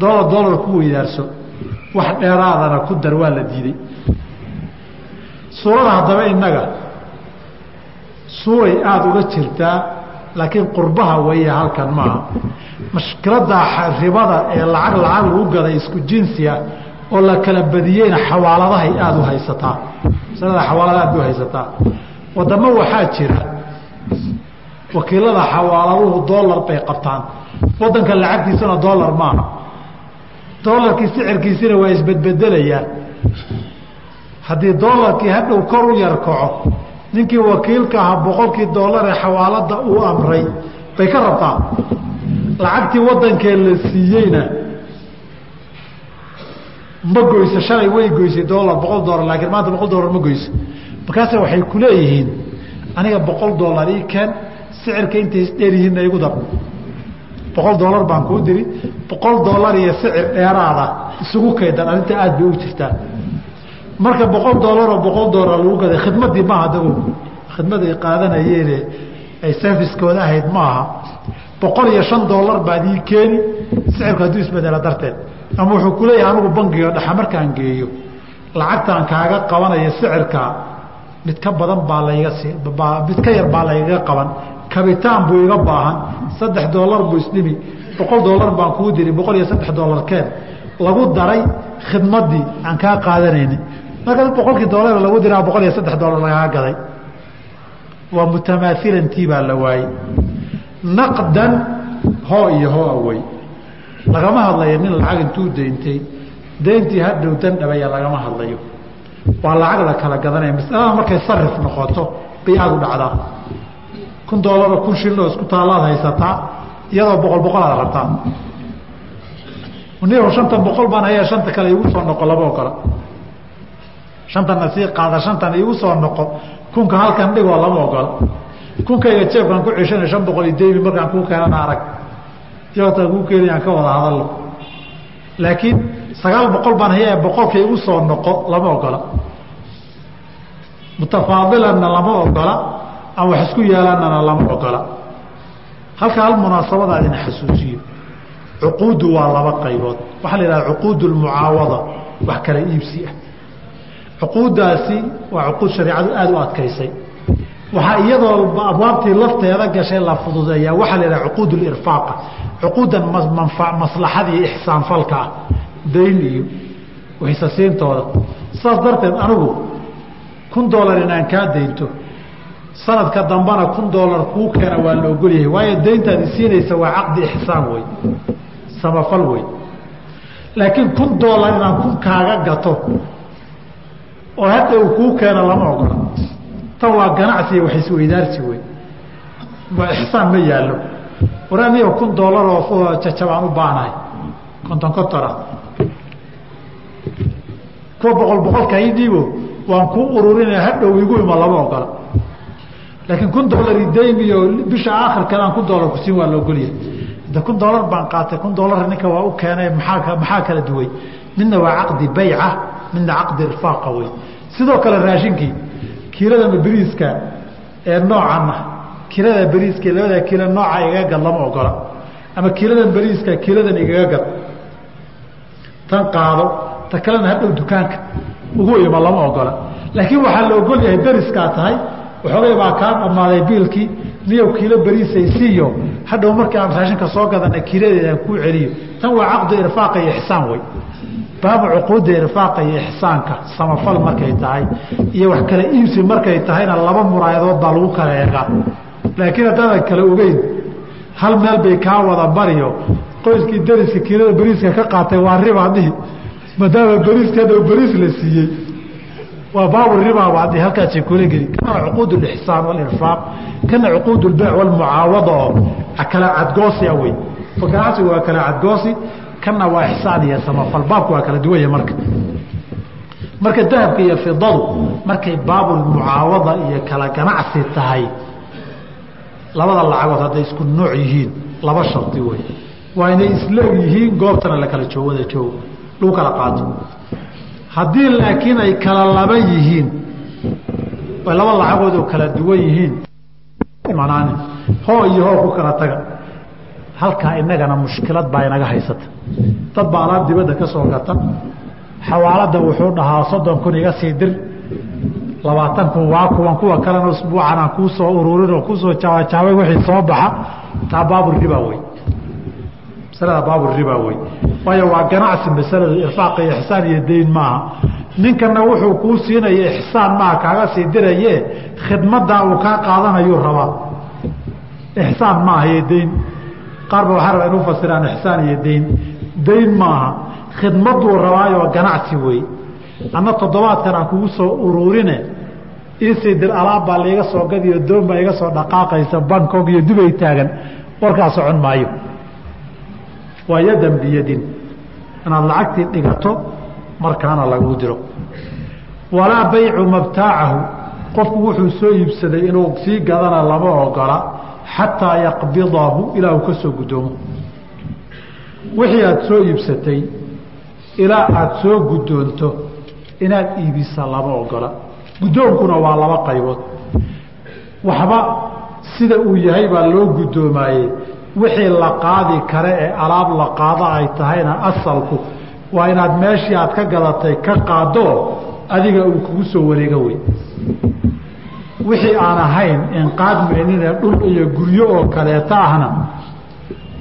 dolar dolar ku weydaarso wax dheeraadana ku dar waa la diiday. Suurada haddaba innaga suuray aada uga jirtaa laakiin qurbaha weeye halkan maaha. Mashkiladda ribada ee lacag lacag lagu gaday isku jinsiah oo la kala badiyeyna xawaaladahay aada u haysataa. Masalada xawaalada aad u haysataa. Wadamo waxaa jira wakiilada xawaaladuhu dolar bay qabtaan. Wadanka lacagtiisuna dolar maaha dolarkii sicirkiisina waa isbedbedelayaan haddii dolarkii hadhow kor u yar kaco ninkii wakiilka ahaa boqolkii dolar ee xawaalada uu amray bay ka rabtaa. Lacagtii wadankee la siiyeyna ma goyso shalay way goysay dolar boqol dolar laakiin maanta boqol dolar ma goyso. Markaase waxay ku leeyihiin aniga boqol dolar ii keen sicirka intay isdheeryihiinna igu dar boqol dolar baan kuu diri. Boqol dolar iyo sicir dheeraada isugu kaydan arrinta aad bay u jirtaa. Marka boqol dolaroo boqol dolar lagu gaday khidmadii maaha dago khidmada ay qaadanayeene ay serviskooda ahayd maaha boqol iyo shan dolar baad ii keeni sicirku hadduu isbedela darteed. Ama wuxuu ku leeyahay anigu bangiga dhexa markaan geeyo lacagtaan kaaga qabanaya sicirkaa mid ka badan baa layga si mid ka yar baa laygaga qaban kabitaan buu iga baahan. Saddex dolar buu isdhimi. Boqol dolar baan kuu diri. Boqol iyo saddex dolar keen. Lagu daray khidmadii aan kaa qaadanayni marka boqolkii dolar lagu diraa boqol iyo saddex dolar lagaa gaday waa mutamaahilantii baa la waayey naqdan hoo iyo hoo awey lagama hadlayo nin lacag intuu dayntay dayntii hadhow dandhabaya lagama hadlayo. Waa lacag la kala gadanaya. Masalada markay sarif noqoto bay aada u dhacdaa kun dolaroo kun shilin oo isku taalaad haysataa iyadoo boqol boqol aad rabtaa ni shantan boqol baan haya shanta kale igu soo noqo lama ogola shantana sii qaada shantan igu soo noqo. Kunka halkan dhigoo lama ogola kunkayga jeebkaan ku ceshanay shan boqol iyo deymi markaan kuu keenana arag. Jabtaan kuu keenay aan ka wada hadalno. Laakiin sagaal boqol baan haya boqolka igu soo noqo lama ogola mutafaadilanna lama ogola ama wax isku yeelanana lama ogola. Halka hal munaasabada xasuusiyo. Cuquuddu waa laba qaybood. Waxaa la yidhaha cuquud lmucaawada wax kala iibsi ah. Cuquuddaasi waa cuquud shareicadu aada u adkaysay. Waxaa iyadoo abwaabtii lafteeda gashay la fududeeyaa. Waxaa la yidhaha cuquud lirfaaqa cuquuddan maslaxada iyo ixsaanfalka ah. Dayn iyo waxisasiintooda saas darteed anigu kun dolar inaan kaa daynto sanadka dambana kun dolar kuu keena waa la ogolyahay waayo dayntaad isiinaysa waa caqdi ixsaan wey samafal wey laakiin kun dolar inaan kun kaaga gato oo hadda uu kuu keena lama ogola. Tan waa ganacsiya wax isweydaarsi wey ixsaan ma yaallo. War aniga kun dolar oo jajabaan u baanahay. Konton ah kuwa boqol boqolka ii dhiibo waan kuu ururinaya hadhow igu ima lama ogola laakiin kun dolar idaymiyo bisha aakhirkeed aan kun dolar kusiin waa la ogolyahay. De kun dolar baan qaatay kun dolar ninka waa u keenay maaa maxaa kala duway? Midna waa caqdi bayca midna caqdi irfaaqa wey sidoo kale raashinkii kiilada beriiska ee noocanna kiilada beriiska labada kiilo nooca igaga gad lama ogola. Ama kiiladan beriiska kiiladan igaga gad tan qaado ta kalena hadhow dukaanka. Ugu ima lama ogola. Laakiin waxaa la ogol yahay beriskaa tahay waxoogay baa kaa dhammaaday biilkii niyow kiilo beriisaysiiyo hadhow markii aan raashinka soo gadana kiiladeedaan kuu celiyo. Tan waa caqdu irfaaqa iyo ixsaan wey baabu cuquudda irfaaqa iyo ixsaanka samafal markay tahay iyo wax kala iibsi markay tahayna laba muraayadood baa lagu kala eegaa. Laakiin haddaadan kala ogeyn hal meel bay kaa wada bariyo. Qoyskii dariska kiilada beriiska ka qaatay waa ribaa dhihi maadaama beriiska hadhow beriis la siiyey waa baabu ribaa baa dhihi halkaasay kula geli kana cuquud lixsaan walirfaaq kana cuquud lbeyc walmucaawada oo kala cadgoosi a wey ganacsigu waa kala cadgoosi kana waa ixsaan iyo samafal. Baabku waa kala duwanya marka. Marka dahabka iyo fidadu markay baabulmucaawada iyo kala ganacsi tahay labada lacagood hadday isku nooc yihiin laba shardi wey waa inay isleeg yihiin goobtana la kala joog wada joogo lagu kala qaato haddii laakiin ay kala laba yihiin ay laba lacagood oo kala duwan yihiin. Manaan hoo iyo hoo ku kala taga. Halkaa inagana mushkilad baa inaga haysata. Dad baa alaab dibadda ka soo gata. Xawaalada wuxuu dhahaa soddon kun iga sii dir. Labaatan kun waa kuwan kuwa kalena usbuucan aan kuu ururin oo ku soo jaabajaabay wixii soo baxa. Taa baaburiba wey masalada baaburiba wey waayo waa ganacsi masaladu irfaaq iyo ixsaan iyo dayn maaha. Ninkana wuxuu kuu siinaya ixsaan maaha kaaga sii diraye khidmadaa uu kaa qaadanayuu rabaa. Ixsaan maaha iyo dayn qaar waxaa rabaa inu fasiraan ixsaan iyo dayn dayn maaha. Khidmaduu rabaayoo ganacsi wey anna toddobaadkan aan kugu soo ururine isii dir alaab baa laiga soo gadiyo doon baa iga soo dhaqaaqaysa bangkok iyo dubay taagan. Warkaa socon maayo waa yadan biyadin. Inaad lacagtii dhigato markaana laguu diro. Walaa baycu mabtaacahu. Qofku wuxuu soo iibsaday inuu sii gadana lama ogola xataa yaqbidahu ilaa uu ka soo guddoomo wixii aada soo iibsatay ilaa aada soo guddoonto inaad iibisa lama ogola. Guddoonkuna waa laba qaybood. Waxba sida uu yahay baa loo guddoomaayey wixii la qaadi kare ee alaab la qaado ay tahayna asalku waa inaad meeshii aad ka gadatay ka qaadoo adiga uu kugu soo wareego wey wixii aan ahayn inqaadmeenine dhul iyo guryo oo kaleeta ahna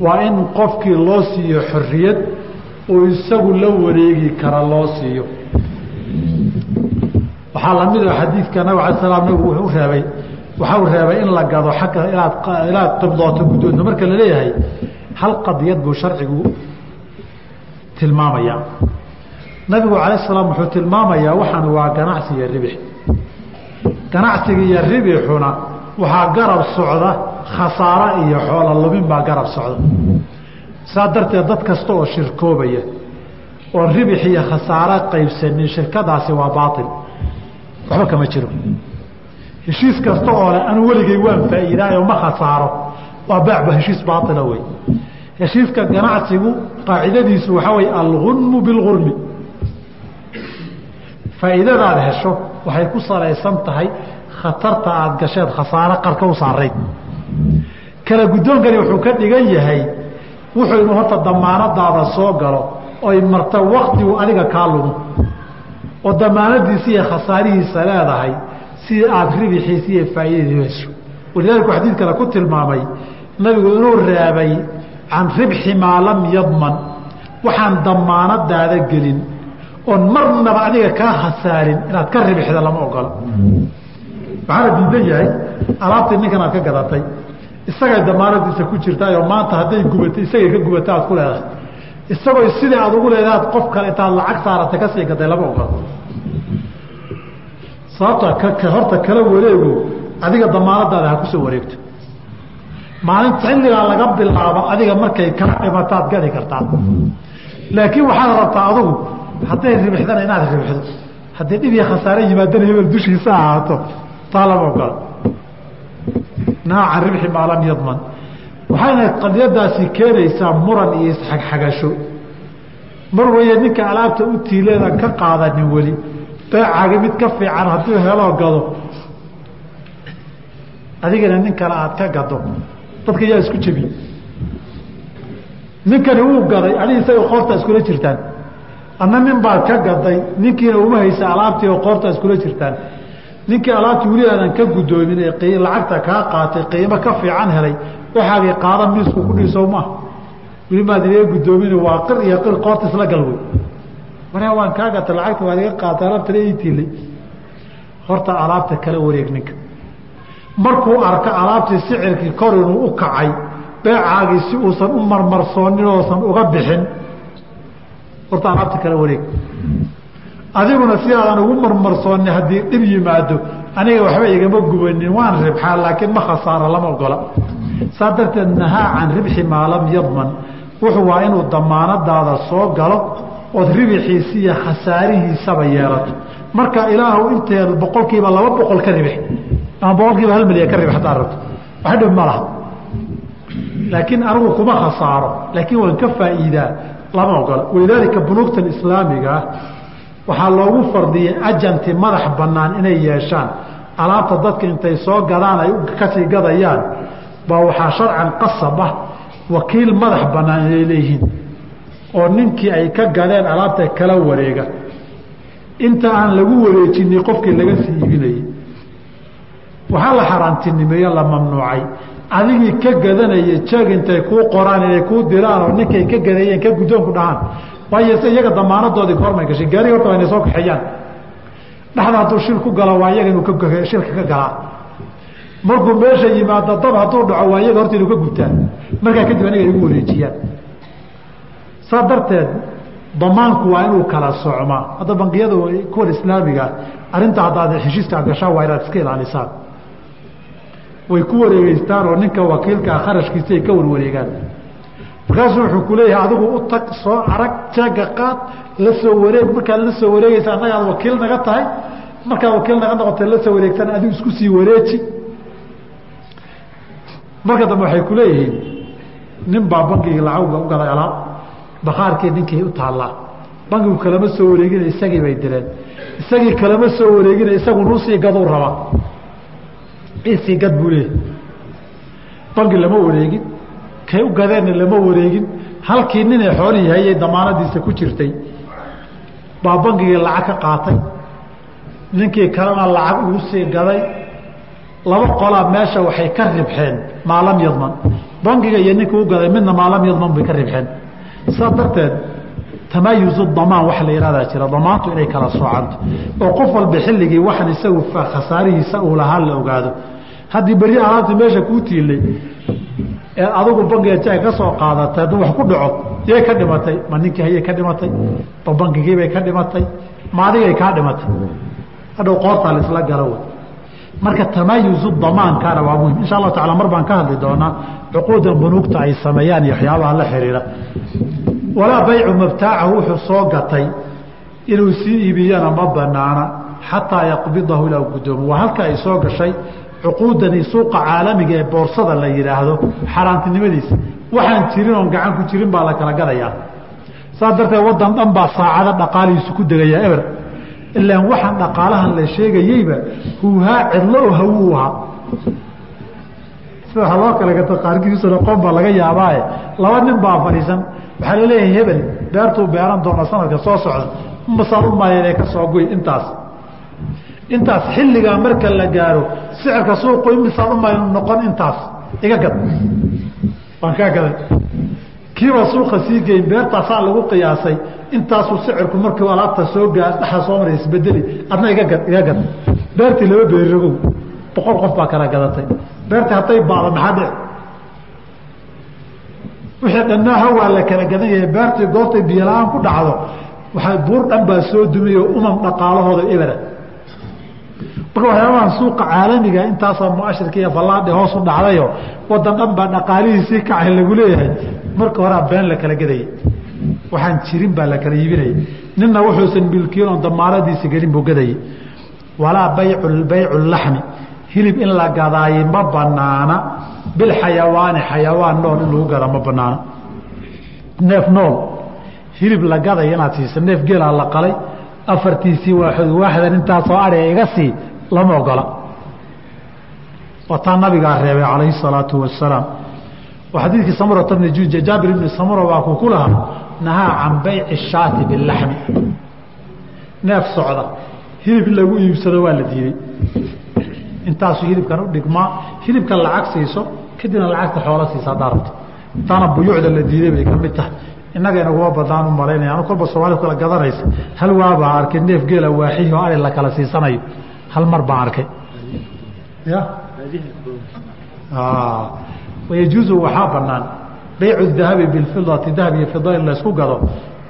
waa in qofkii loo siiyo xorriyad oo isagu la wareegi kara loo siiyo. Waxaa la mid ah xadiidka nabig ala slam nabigu wuxuu reebay waxau reebay in la gado agga inaad inaad qibdooto guddoonto marka la leeyahay hal qadiyad buu sharcigu tilmaamayaa. Nabigu calayh salaam wuxuu tilmaamayaa waxaan waa ganacsi iyo ribix ganacsiga iyo ribixuna waxaa garab socda khasaaro iyo xoola lumin baa garab socda. Saa darteed dad kasta oo shirkoobaya oon ribix iyo khasaaro qaybsanin shirkadaasi waa baail waxba kama jiro heshiis kasta oo le anu weligay waan faa'iidaayo ma khasaaro. Waa beecba heshiis baaila wey heshiiska ganacsigu qaacidadiisu waxaa wey algunmu bilgurmi faa'iidadaad hesho waxay ku salaysan tahay khatarta aada gasheed khasaaro qarka u saarayd. Kala guddoonkani wuxuu ka dhigan yahay wuxuu inu horta damaanadaada soo galo oy marta waktigu adiga kaa lumo. Oo damaanadiisa iyo khasaarihiisa leedahay si aada ribixiisa iyo faa'iidadii hesho walidaalika xadiid kale ku tilmaamay nabigu inuu reebay can ribxi maa lam yadman. Waxaan damaanadaada gelin oon marnaba adiga kaa khasaarin inaad ka ribixda lama ogola. Waxaana diidan yahay alaabtii ninkan aad ka gadatay. Isagay damaanadiisa ku jirtaayoo maanta hadday gubatay isagay ka gubata aad ku leedahay. Isagoo sidai aad ugu leedahay ad qof kale intaad lacag saarata ka sii gaday lama ogola sababta horta kala wareego adiga damaanadaada ha ku soo wareegto. Maalinta xilligaa laga bilaabo adiga markay kaa dhimataad gadi kartaa. Laakiin waxaad rabtaa adugu hadday ribixdana inaad ribixdo. Haddii dhib iyo khasaare yimaadana hebel dushiisa ahaato. Taa lama ogola naha can ribxi maa lam yadman. Waxayna qadiyadaasi keenaysaa muran iyo isxagxagasho mar weeye ninka alaabta u tiileedan ka qaadanin weli beecaaga mid ka fiican hadduu heloo gado. Adigana nin kale aad ka gado. Dadka yaa isku jebiye ninkani wuu gaday adig isaga qoorta iskula jirtaan. Adna nin baad ka gaday ninkiina uma haysa alaabtii oo qoorta iskula jirtaan. Ninkii alaabtii weli aadan ka guddoomin ee lacagta kaa qaatay qiimo ka fiican helay waxaagii qaada miisku ku dhiiso maaha weli maad inaga guddoomin waa qir iyo qir qoorta isla galwey markaa waan kaa gata lacagta waad iga qaatay alaabtana ii tiilay horta alaabta kala wareeg ninka. Markuu arko alaabtii sicirkii kor inuu u kacay beecaagii si uusan u marmarsoonin oosan uga bixin horta alaabta kala wareeg. Adiguna si ugu marmarsooni haddii dhib yimaado aniga waxba igama gubanin waan ribxaa laakiin ma khasaaro lama ogola. Saa darteed nahaa can ribxi maa yadman. Wuxuu waa inuu damaanadaada soo galo ood ribixiisi iyo khasaarihiisaba yeelato. Marka ilaahu inteed boqolkiiba laba boqol ka ribix ama boqolkiiba hal milyan ka ribix haddaad rabto wax dhib ma laha. Laakiin anigu kuma khasaaro laakiin waan ka faa'iidaa lama ogola. Walidaalika bunuugtan islaamiga ah waxaa loogu fardiyey ajanti madax bannaan inay yeeshaan. Alaabta dadka intay soo gadaan ay ka sii gadayaan baa waxaa sharcan qasab ah wakiil madax bannaan inay leeyihiin oo ninkii ay ka gadeen alaabta kala wareega. Inta aan lagu wareejinin qofkii laga sii iibinayay. Waxaa la xaaraantinimeeyo la mamnuucay. Adigii ka gadanaya jeeg intay kuu qoraan inay kuu diraan oo ninkay ka gadayeen ka guddoonku dhahaan. Waayo iyaga damaanadoodii hormay gashay gaari horta waa inay soo kaxeeyaan. Dhexda hadduu shil ku galo waa iyaga inuu shilka ka galaa. Markuu meesha yimaado dab hadduu dhaco waa iyaga horta inuu ka gubtaan markaa kadib aniga igu wareejiyaan saa darteed damaanku waa inuu kala socmaa. Hadda bangiyada kuwan islaamiga arrinta haddaad heshiiska gashaa waa inaad iska ilaalisaan way ku wareegeystaan oo ninka wakiilkaa kharashkiisa ay ka warwareegaan. Markaasuu wuxuu ku leeyahay adigu u tag soo arag jeega qaad la soo wareeg. Markaad la soo wareegeysa annagaad wakiil naga tahay. Markaad wakiil naga noqotay la soo wareegsan adigu isku sii wareeji. Marka dambe waxay ku leeyihiin nin baa bangigii lacagga u gaday alaab bakhaarkii ninkii u taallaa. Bangigu kalama soo wareegina isagii bay direen. Isagii kalama soo wareegina isagu nuusii gaduu rabaa isii gad buu leeyahy bangi lama wareegin kay u gadeenna lama wareegin. Halkii ninay xoolihii hayay damaanadiisa ku jirtay baa bangigii lacag ka qaatay. Ninkii kalena lacag ugu sii gaday. Laba qolaa meesha waxay ka ribxeen maa lam yadman. Bangiga iyo ninkii u gaday midna maa lam yadman bay ka ribxeen saa darteed tamayuzu damaan waxa la yihahdaa jira. Damaantu inay kala soocanto. Oo qof walba xilligii waxan isagu khasaarihiisa uu lahaa la ogaado. Haddii beri alaabta meesha kuu tiilay ee adigu bangiga jaag ka soo qaadatay hadduu wax ku dhaco yay ka dhimatay ma ninkii hayay ka dhimatay ma bangigiibay ka dhimatay ma adigay kaa dhimatay. Hadhow qoortaa laisla galo wey marka tamayuzu damaankaana waa muhiim insha allahu tacala mar baan ka hadli doonaa cuquudan bunuugta ay sameeyaan iyo waxyaabaha la xiriira. Walaa baycu mabtaacahu wuxuu soo gatay inuu sii iibiyana ma banaana xataa yaqbidahu ilaa gudoomo. Waa halka ay soo gashay cuquudani suuqa caalamiga ee boorsada la yidhaahdo xaaraantinimadiisa waxaan jirin oon gacan ku jirin baa la kala gadayaa. Saas darteed waddan dhan baa saacado dhaqaalihiisu ku degayaa eber ilaan waxaan dhaqaalahan la sheegayeyba huuhaa cidlo hawuu ahaa sida waxaa loo kala gata qaarkiisuna qoon baa laga yaabaaye laba nin baa fadhiisan waxaa la leeyahay hebel beertuu beeran doona sanadka soo socda masaan u maayeen ka soo goy intaas intaas xilligaa marka la gaaro sicirka suuqu imisaan u maynu noqon intaas iga gad waan kaa gaday kiiba suuqa sii geyn beertaasaa lagu qiyaasay intaasuu sicirku markii alaabta soo gaa dhaxa soo maray isbedeli adna iga gad iga gad. Beertii laba beerirogow boqol qof baa kala gadatay. Beertii hadday baada maxaa dhici. Wixii dhannaaha waa la kala gadan yahay beertii goortay biyola-aan ku dhacdo. Waxaa buur dhan baa soo dumiyo umam dhaqaalahooda ebera marka waxyaabahan suuqa caalamiga intaasoo muashirka iyo fallaadhi hoos u dhacdayo wadan dhan baa dhaqaalihiisii kacay lagu leeyahay. Marka horaa been la kala gadayay waxaan jirin baa la kala iibinayay ninna wuxuusan milkiin oon gelin buu gadayay walaa baycu baycu laxmi. Hilib in la gadaaye ma banaana. Bilxayawaani xayawaan nool in lagu gada ma banaana. Neef nool. Hilib la gadaya inaad siisa neef geelaa la qalay. Afartiisii waaxood waaxdan intaasoo adhiga iga sii lama ogola waa taa nabigaa reebay calayhi salaatu wasalaam xadiidkii samurata bni junja jaabir ibni samura kuu ku lahaa nahaa can bayci shaati bilaxmi neef socda hilib lagu iibsado waa la diiday intaasuu hilibkan u dhigmaa hilibka lacag siiso kadibna lacagta xoola siisa haddaa rabto intaana buyuucda la diiday bay ka mid tahay. Innaga inaguma badnaan u malaynaya anu kolba soomaalida kala gadanaysa hal waabaa arkay neef geela waaxihi oo ari la kala siisanayo hal mar baan arkay? Ya? Wayajuuzu waxaa banaan baycu dahabi bilfidati dahab iyo fida in laysku gado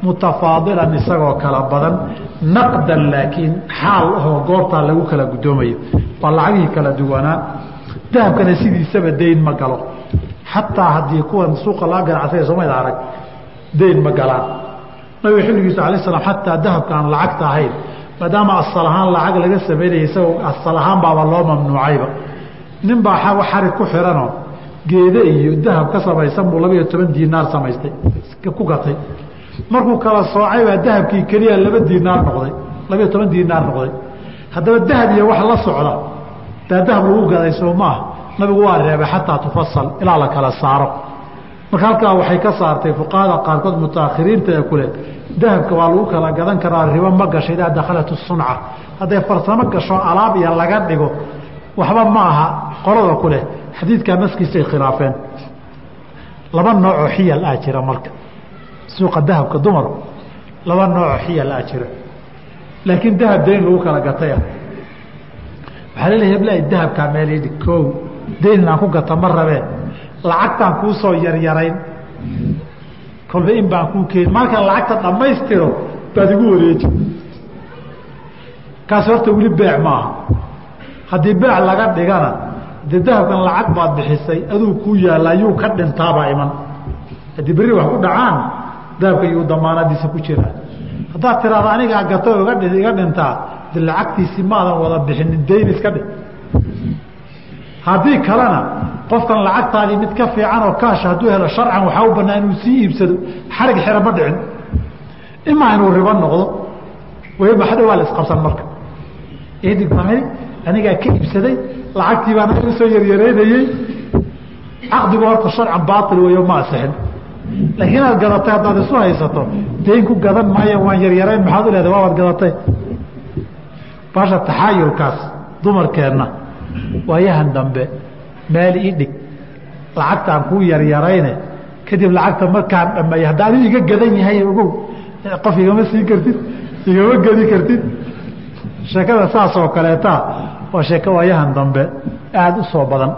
mutafaadilan isagoo kala badan naqdan laakiin xaal ahoo goortaa lagu kala guddoomayo waa lacagihii kala duwanaa. Dahabkana sidiisaba dayn ma galo. Xataa haddii kuwan suuqa laga ganacsaya somayda arag dayn ma galaan. Nabiga xilligiisa alay slam xataa dahabka lacagta ahayn maadaama asal ahaan lacag laga samaynaya isagoo asal ahaan baaba loo mamnuucayba. Nin baa xarig ku xiranoo geede iyo dahab ka samaysan buu labaiyo toban diinaar samaystay ku gatay. Markuu kala soocay baa dahabkii keliya laba diinaar noqday labaiyo toban diinaar noqday. Haddaba dahab iyo wax la socda daa dahab lagu gaday soo maaha. Nabigu waa reebay xataa tufasal ilaa la kala saaro. Marka halkaa waxay ka saartay fuqahada qaarkood mutaakhiriinta ee kule dahabka waa lagu kala gadan karaa ribo ma gasho idaa dakhalat sunca. Hadday farsamo gasho alaab iyo laga dhigo waxba ma aha qolada ku xadiidkaa naskiisay khilaafeen. Laba noocoo xiyal ah jira marka. Suuqa dahabka dumarku laba noocoo xiyal ah jira. Laakiin dahab dayn lagu kala gataya waxaa laleeyahy heblahay dahabkaa meelidhi kow dayn inaan ku gata ma rabeen lacagtaan kuu soo yaryarayn kolba in baan kuu keeni markaan lacagta dhammaystiro baad igu wareeji. Kaasi horta weli beec maaha. Haddii beec laga dhigana dee dahabkan lacag baad bixisay aduu kuu yaalla yuu ka dhintaabaa iman. Haddii berri wax ku dhacaan dahabka yuu damaanadiisa ku jiraa haddaad tiraado anigaa gato iga dhintaa de lacagtiisii maadan wada bixinin dayn iska dhig haddii kalena qofkan lacagtaadii mid ka fiican oo kaasha hadduu helo sharcan waxaa u banaa inuu sii iibsado xarig xira ma dhicin. Imaa inuu ribo noqdo wayba hadha waa la isqabsan marka. Edig baan anigaa ka iibsaday lacagtii baan anaga soo yaryareynayey caqdigu horta sharcan baail weeyo ma asixin laakiin inaad gadatay haddaad isu haysato dayn ku gadan maayo waan yaryarayn maxaad u leedahay waabaad gadatay. Baasha taxaayulkaas dumarkeenna waayahan dambe meel ii dhig. Lacagtaan kuu yaryarayne kadib lacagta markaan dhameeyo hadda adigu iga gadan yahay ogow qof igama siin kartid igama gedi kartid. Sheekada saas oo kaleeta waa sheeko waayahan dambe aada u soo badan.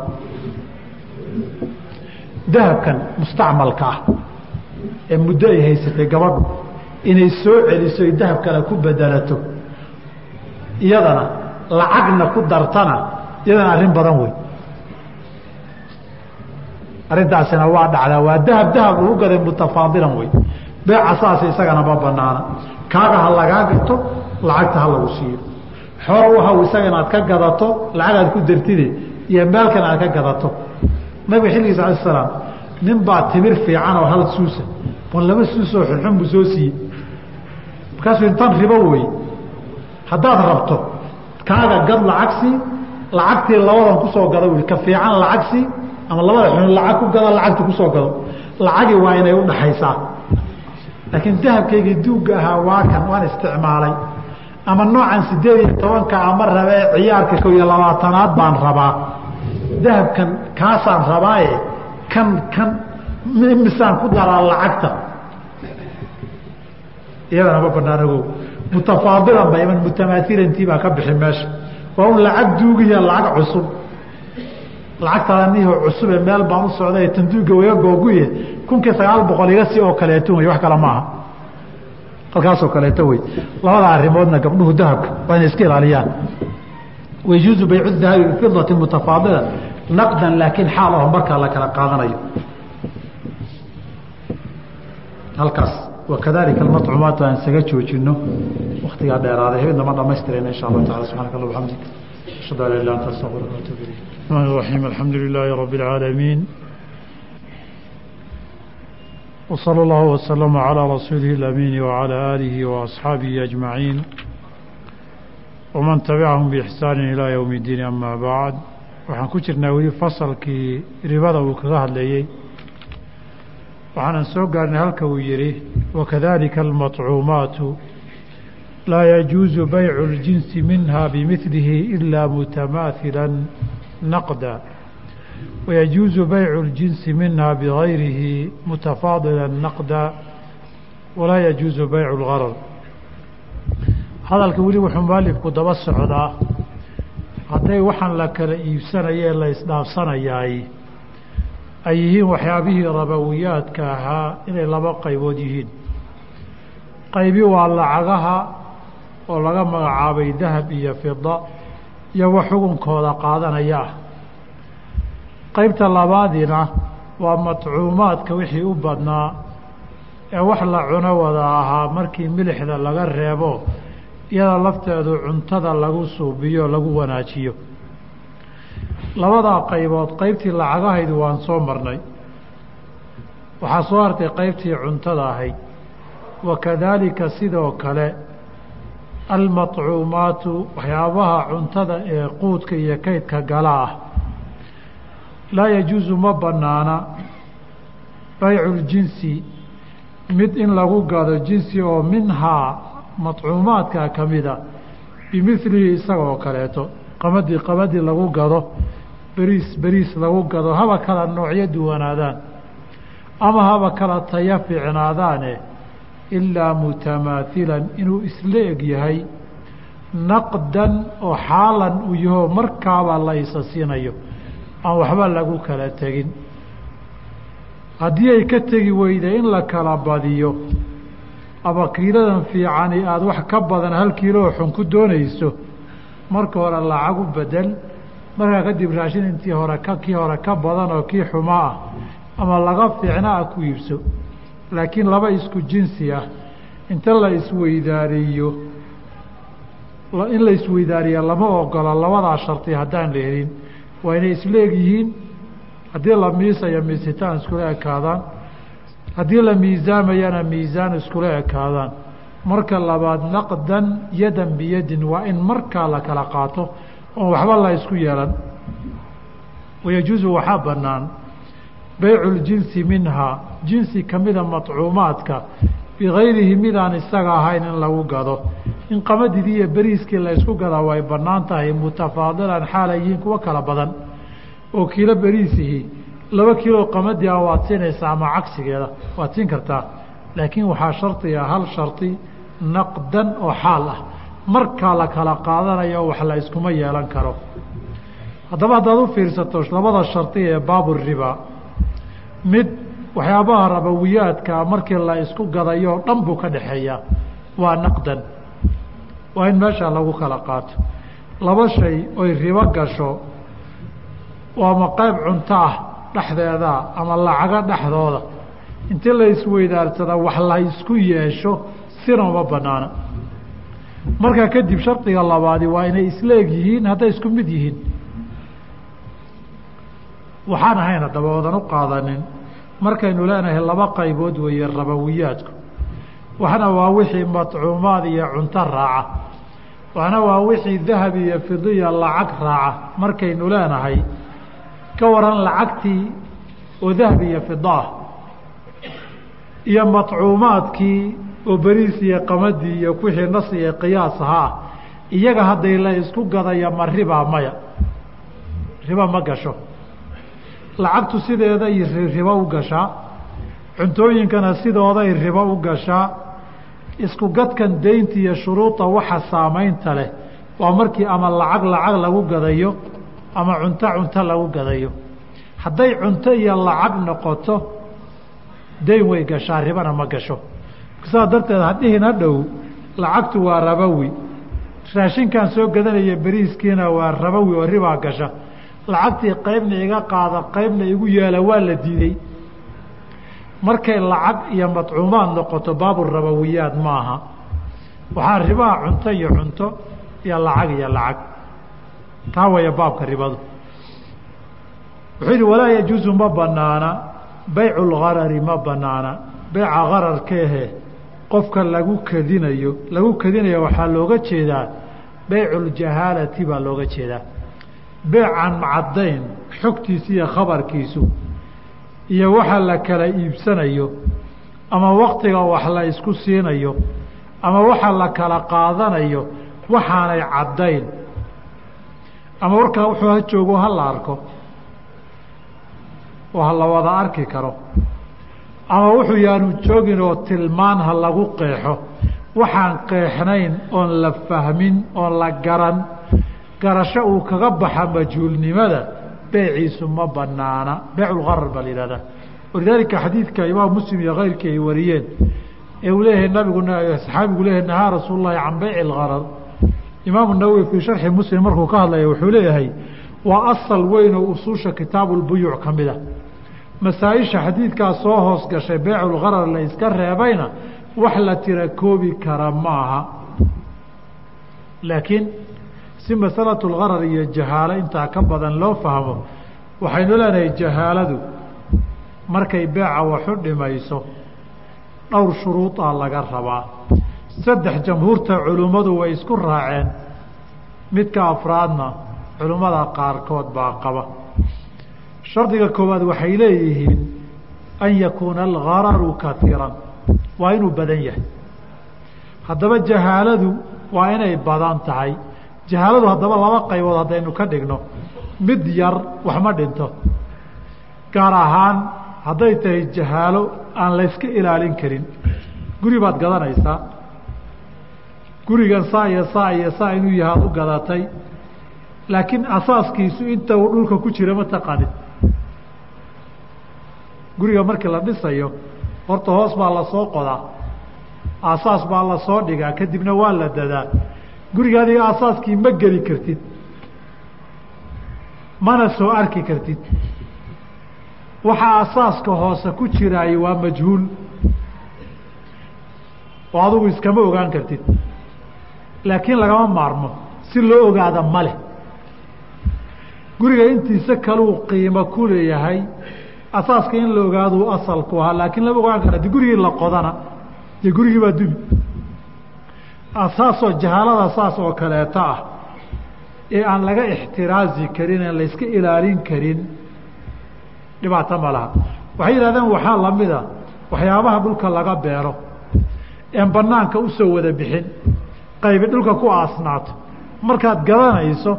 Dahabkan mustacmalka ah ee muddo ay haysatay gabadhu inay soo celiso dahab kale ku bedelato iyadana lacagna ku dartana iyadana arrin badan wey. Arrintaasina waa dhacdaa waa dahab dahab lagu gaday mutafaadilan wey. Beeca saas isagana ma banaana. Kaaga ha lagaa gato lacagta ha lagu siiyo. Xool wahaw isaga inaad ka gadato lacagaad ku dartide iyo meelkan aad ka gadato. Nabiga xilligiisa ala salaam nin baa timir fiican oo hal suusa bal laba suusoo xunxun buu soo siiyey. Markaasuu intan ribo wey. Haddaad rabto kaaga gad lacagsi lacagtii labadan ku soo gado wi ka fiican lacagsi ama labada xun lacag ku gado lacagti ku soo gado. Lacagii waa inay udhaxaysaa laakiin dahabkaygii duugga ahaa waa kan waan isticmaalay. Ama noocan sideed iyo tobanka ama rabee ciyaarka ko iyo labaatanaad baan rabaa. Dahabkan kaasaan rabaaye kan kan misaan ku daraa lacagta. Iyadana ma banaanago mutafaadilan ba iman mutamaailantii baa ka bixi meesha waa un lacag duugiya lacag cusub. Lacagtaada niho cusube meel baan u socday tanduuga waga googuye kunkii sagaal boqol iga si oo kaleeto wey wax kale maaha. Halkaasoo kaleeto wey labada arimoodna gabdhuhu dahabka waa inay iska ilaaliyaan. Wayajuuzu baycu dahabi bifidati mutafaadila naqdan laakiin xaal aho markaa la kala qaadanayo. Halkaas wakadalika almaطcumaat aan isaga joojino waktigaa dheeraaday habeen dama dhamaystirayna insha allah taala subxaanaka allah bxamdik ashhadu an la ilah anta astaqfiruka waatuub ilayk الرحمن الرحيم الحمد لله رب العالمين وصلى الله وسلم على رسوله الأمين وعلى آله وأصحابه أجمعين ومن تبعهم بإحسان إلى يوم الدين أما بعد waxaan ku jirnaa weli fasalkii ribada uu kaga hadlayey waxaanan soo gaarnay halka uu yidhi wakadalika almaطcuumaatu laa yajuuzu baycu اljinsi minha bimilihi ilaa mutamaahilan naqda wayajuuzu baycu اljinsi minha bigayrihi mutafaadila naqda walaa yajuuzu baycu اlgarar hadalka weli wuxuu mualifku daba socdaa hadday waxaan la kala iibsanaya ee la isdhaafsanayaay ay yihiin waxyaabihii rabowiyaadka ahaa inay laba qaybood yihiin qaybi waa lacagaha oo laga magacaabay dahab iyo fida iyo wax xugunkooda qaadanaya. Qaybta labaadina waa matcuumaadka wixii u badnaa ee wax la cuno wada ahaa markii milixda laga reebo iyada lafteedu cuntada lagu suubiyo lagu wanaajiyo. Labadaa qaybood qaybtii lacagahaydu waan soo marnay. Waxaa soo hartay qaybtii cuntada ahayd wakadaalika sidoo kale almaطcuumaatu waxyaabaha cuntada ee quudka iyo kaydka gala ah laa yajuusu ma banaana baycu ljinsi mid in lagu gado jinsi oo minhaa maطcuumaadka ka mida bimilihi isagoo kaleeto qamadii qamadii lagu gado beriis beriis lagu gado haba kala noocyo duwanaadaan ama haba kala taya fiicnaadaane ilaa mutamaahilan inuu isla eg yahay naqdan oo xaalan uu yaho markaaba la isa siinayo aan waxba lagu kala tegin haddii ay ka tegi weyda in la kala badiyo ama kiiladan fiicani aada wax ka badan hal kiiloo xun ku doonayso marka hore lacag u bedel markaa kadib raashin intii hore ka kii hore ka badan oo kii xumaa ah ama laga fiicna ah ku iibso laakiin laba isku jinsi ah. Inta la isweydaariyo in la isweydaariya lama ogola labadaa sharti haddaan la helin. Waa inay isla eg yihiin haddii la miisayo miisitaan iskula ekaadaan haddii la miisaamayana miisaan iskula ekaadaan. Marka labaad naqdan yadan biyadin waa in markaa la kala qaato oon waxba la isku yeelan. Wayajuusu waxaa bannaan baycu ljinsi minhaa jinsi kamida maطcuumaadka bigayrihi midaan isaga ahayn in lagu gado. In qamadidii iyo beriiskii la ysku gadaa way bannaan tahay mutafaadilan xaalay yihiin kuwo kala badan. Oo kiilo beriisihi laba kiilo qamadii ah waad siinaysaa ama cagsigeeda waad siin kartaa. Laakiin waxaa shardiga hal shardi naqdan oo xaal ah. Markaa la kala qaadanayo wax la iskuma yeelan karo. Haddaba haddaad u fiirsato labada shardi ee baaburiba mid waxyaabaha rabowiyaadka markii la isku gadayo dhan buu ka dhexeeyaa waa naqdan. Waa in meesha lagu kala qaato. Laba shay oy ribo gasho waama qayb cunto ah dhexdeeda ama lacago dhexdooda. Intii la isweydaarsada wax la isku yeesho sina uma banaana markaa kadib shardiga labaadi waa inay isla eg yihiin hadday isku mid yihiin. Waxaan ahayn haddaba oodan u qaadanin markaynu leenahay laba qaybood weeye rabowiyaadku waxna waa wixii matcuumaad iyo cunto raaca. Waxna waa wixii dahab iyo fidiya lacag raaca markaynu leenahay. Ka waran lacagtii oo dahab iyo fidaah iyo matcuumaadkii oo beriis iyo qamadii iyo wixii nas iyo qiyaas ahaa. Iyaga hadday la isku gadaya ma ribaa maya. Riba ma gasho lacagtu sideeda ribo u gashaa cuntooyinkana sidooday ribo u gashaa isku gadkan deynta iyo shuruuda waxa saamaynta leh waa markii ama lacag lacag lagu gadayo ama cunto cunto lagu gadayo. Hadday cunto iyo lacag noqoto dayn way gashaa ribana ma gasho. Sidaa darteed hadhihin hadhow lacagtu waa rabowi raashinkan soo gadanaya beriiskiina waa rabowi oo ribaa gasha lacagtii qaybna iga qaada qaybna igu yeela waa la diiday markay lacag iyo madcuumaad noqoto baabu rabowiyaad maaha. Waxaa ribaha cunto iyo cunto iyo lacag iyo lacag. Taa waya baabka ribadu. Wuxuu yihi walaa yajuusu ma banaana baycu lgarari ma banaana beyca gararkeehe qofka lagu kadinayo lagu kadinayo waxaa looga jeedaa beycu ljahaalati baa looga jeedaa beecan macadayn xogtiisa iyo khabarkiisu iyo waxa la kala iibsanayo ama waktiga wax la isku siinayo ama waxa la kala qaadanayo waxaanay caddayn. Ama warkaa wuxuu ha joogo ha la arko oo ha la wada arki karo. Ama wuxuu yaanu joogin oo tilmaan ha lagu qeexo. Waxaan qeexnayn oon la fahmin oon la garan garasho uu kaga baxa majhuulnimada beeciisu ma banaana beeculgarar baa la yihahdaa walidaalika xadiidka imaam muslim iyo keyrkii ay wariyeen ee uu leeyahay nabigu saxaabigu leeyahay nahaa rasuul can beyci lgarar imaamu nawowi fii sharxi muslim markuu ka hadlaya wuxuu leeyahay waa asal weyn oo usuusha kitaabuulbuyuuc ka mid a masaa-isha xadiidkaas soo hoos gashay beeculgarar la iska reebayna wax la tira koobi kara maaha. Laakiin si masalatu lgarar iyo jahaalo intaa ka badan loo fahmo waxaynu leenahay jahaaladu markay beeca waxu dhimayso dhowr shuruudaa laga rabaa. Saddex jamhuurta culimmadu way isku raaceen midka afraadna culimmada qaarkood baa qaba. Shardiga koowaad waxay leeyihiin an yakuuna algararu kaiiran waa inuu badan yahay. Haddaba jahaaladu waa inay badan tahay jahaaladu haddaba laba qaybood haddaynu ka dhigno. Mid yar wax ma dhinto. Gaar ahaan hadday tahay jahaalo aan layska ilaalin karin. Guri baad gadanaysaa. Gurigan saa iyo saa iyo saa inuu yahaad u gadatay. Laakiin asaaskiisu inta uu dhulka ku jira ma taqaanid. Guriga markii la dhisayo horta hoos baa la soo qodaa. Aasaas baa la soo dhigaa kadibna waa la dadaa guriga adiga aasaaskii ma geli kartid. Mana soo arki kartid. Waxaa asaaska hoose ku jiraay waa majhuul. Oo adugu iskama ogaan kartid. Laakiin lagama maarmo si loo ogaada ma leh. Guriga intiisa kaluu qiimo ku leeyahay. Asaaska in la ogaaduu asalku ahaa laakiin lama ogaan kara di gurigii la qodana dee gurigii baa dubi asaasoo jahaalada saas oo kaleeto ah ee aan laga ixtiraazi karin aan layska ilaalin karin dhibaato ma laha. Waxay yidhahdeen waxaa lamida waxyaabaha dhulka laga beero een banaanka u soo wada bixin qaybi dhulka ku aasnaato. Markaad gadanayso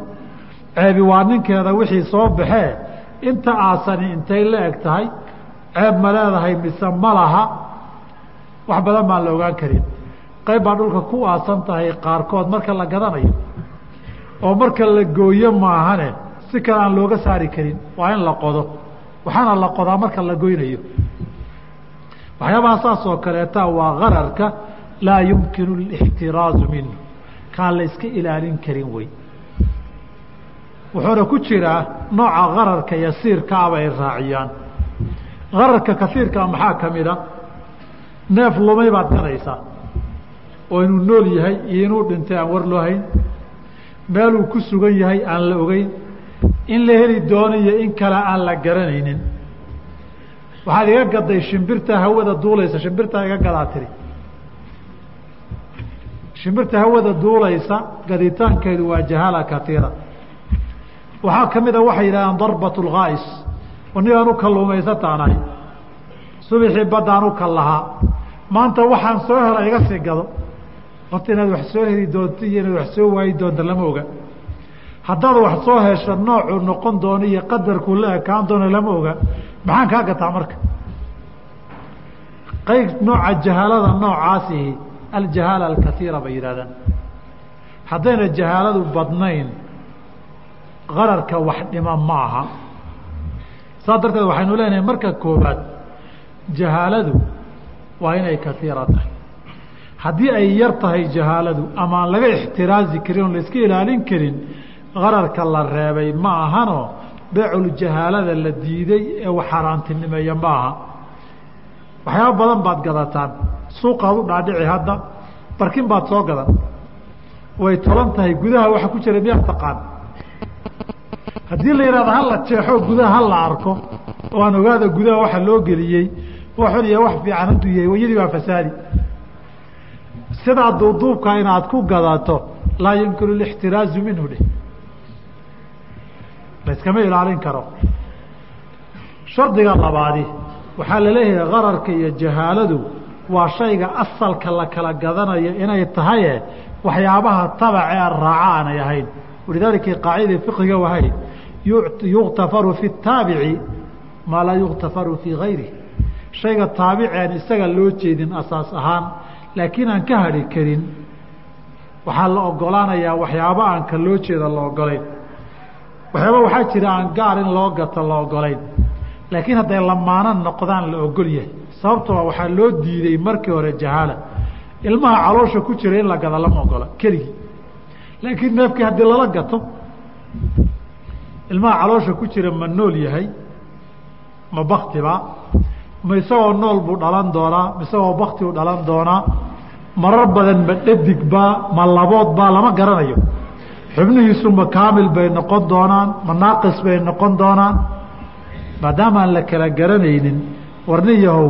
ceebi waa ninkeeda wixii soo baxee inta aasani intay la eg tahay ceeb ma leedahay mise ma laha wax badan baan la ogaan karin qayb baa dhulka ku aasan tahay qaarkood marka la gadanayo oo marka la gooyo maahane si kale aan looga saari karin waa in la qodo. Waxaana la qodaa marka la goynayo. Waxyaabaha saas oo kaleeta waa gararka laa yumkinu اlاxtiraazu minhu kaan la iska ilaalin karin wey wuxuuna ku jiraa nooca gararka yasiirkaa bay raaciyaan. Gararka kasiirkaa maxaa ka mida neef lumay baad gadaysaa oo inuu nool yahay iyo inuu dhintay aan war loo hayn meeluu ku sugan yahay aan la ogeyn in la heli doono iyo in kale aan la garanaynin. Waxaad iga gaday shimbirta hawada duulaysa shimbirtaa iga gadaa tiri. Shimbirta hawada duulaysa gaditaankeedu waa jahaala katiira. Waxaa ka mida waxay yidhahdaan darbat lgaais anigaan u kalluumaysataanahay subixii baddaan u kal lahaa. Maanta waxaan soo hela iga sii gado horta inaad wax soo heli doonto iyo inaad wax soo waayi doonto lama oga. Haddaad wax soo hesho noocuu noqon doono iyo qadarkuu la ekaan doono lama oga. Maxaan kaa gataa marka? Qayb nooca jahaalada noocaasihi aljahaala alkatiira bay yidhahdaan haddayna jahaaladu badnayn qararka wax dhima ma aha. Saas darteed waxaynu leenahay marka koobaad jahaaladu waa inay katiira tahay haddii ay yar tahay jahaaladu ama aan laga ixtiraazi karin oon la iska ilaalin karin qararka la reebay ma ahanoo beecul la diiday ee wax xaaraantinimeeya ma aha. Waxyaaba badan baad gadataan. Suuqaad u dhaadhici hadda. Barkin baad soo gadan. Way tolan tahay gudaha waxa ku jira miyaa taqaan? Haddii la yidhahdo hala jeexo gudaha hala arko oo aan ogaada gudaha waxa loo geliyey waxun iyo wax fiican hadduu yahay wayadii waa fasaadi sidaa duuduubka inaad ku gadato laa yumkinu lixtiraazu minhu dheh. Layskama ilaalin karo. Shardiga labaadi waxaa la leeyahay iyo jahaaladu waa shayga asalka la kala gadanayo inay tahaye waxyaabaha tabacee raaca aanay ahayn. Walidaalika qaacidai fiqiga wahay yuktafaru fi taabici maa laa yuktafaru fii gayri shayga taabiceen isaga loo jeedin asaas ahaan laakiin aan ka hadhi karin waxaa la ogolaanayaa waxyaaba aan ka loo jeeda la ogolayn waxyaaba waxaa jira aan gaar in loo gato la ogolayn laakiin hadday lamaano noqdaan la ogol yahay. Sababtoo waxaa loo diiday markii hore jahaala. Ilmaha caloosha ku jira in la gada lama ogola keligii. Laakiin neefkii haddii lala gato ilmaha caloosha ku jira ma nool yahay ma baktiba ma isagoo nool buu dhalan doonaa ma isagoo bakti u dhalan doonaa marar badan ma dhadig baa ma labood baa lama garanayo. Xubnihiisu ma kaamil bay noqon doonaan ma naaqis bay noqon doonaan. Maadaamaan la kala garanaynin warnin yahow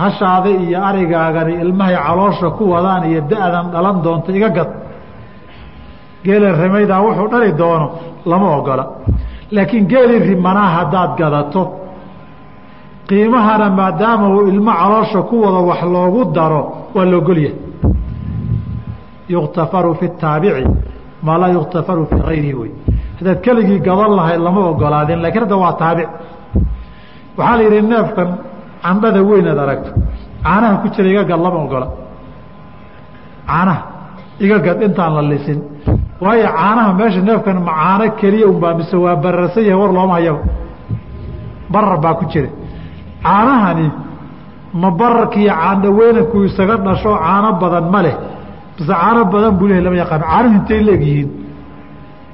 hashaada iyo arigaagani ilmahay caloosha ku wadaan iyo da-dan dhalan doonta iga gad. Geela rimaydaa wuxuu dhali doono lama ogola. Laakiin geeli rimanaa haddaad gadato qiimahana maadaama uu ilmo caloosha ku wado wax loogu daro waa la ogolyahay yuktafaru fi taabici maa laa yuktafaru fii gayrihi wey. Haddaad keligii gadan lahayd lama ogolaadeen lakiin hadda waa taabic. Waxaa la yidhi neefkan candhada weynaad aragto. Caanaha ku jira iga gad lama ogola. Caanaha iga gad intaan la lisin. Waayo caanaha meesha neefkan ma caano keliya unbaa mise waa bararsan yahay war looma hayaba barar baa ku jira caanahani ma bararkiiyo caandhaweynanku isaga dhasho caano badan ma leh. Bise caano badan buu lehay lama yaqaan. Caanuhu intay leegyihiin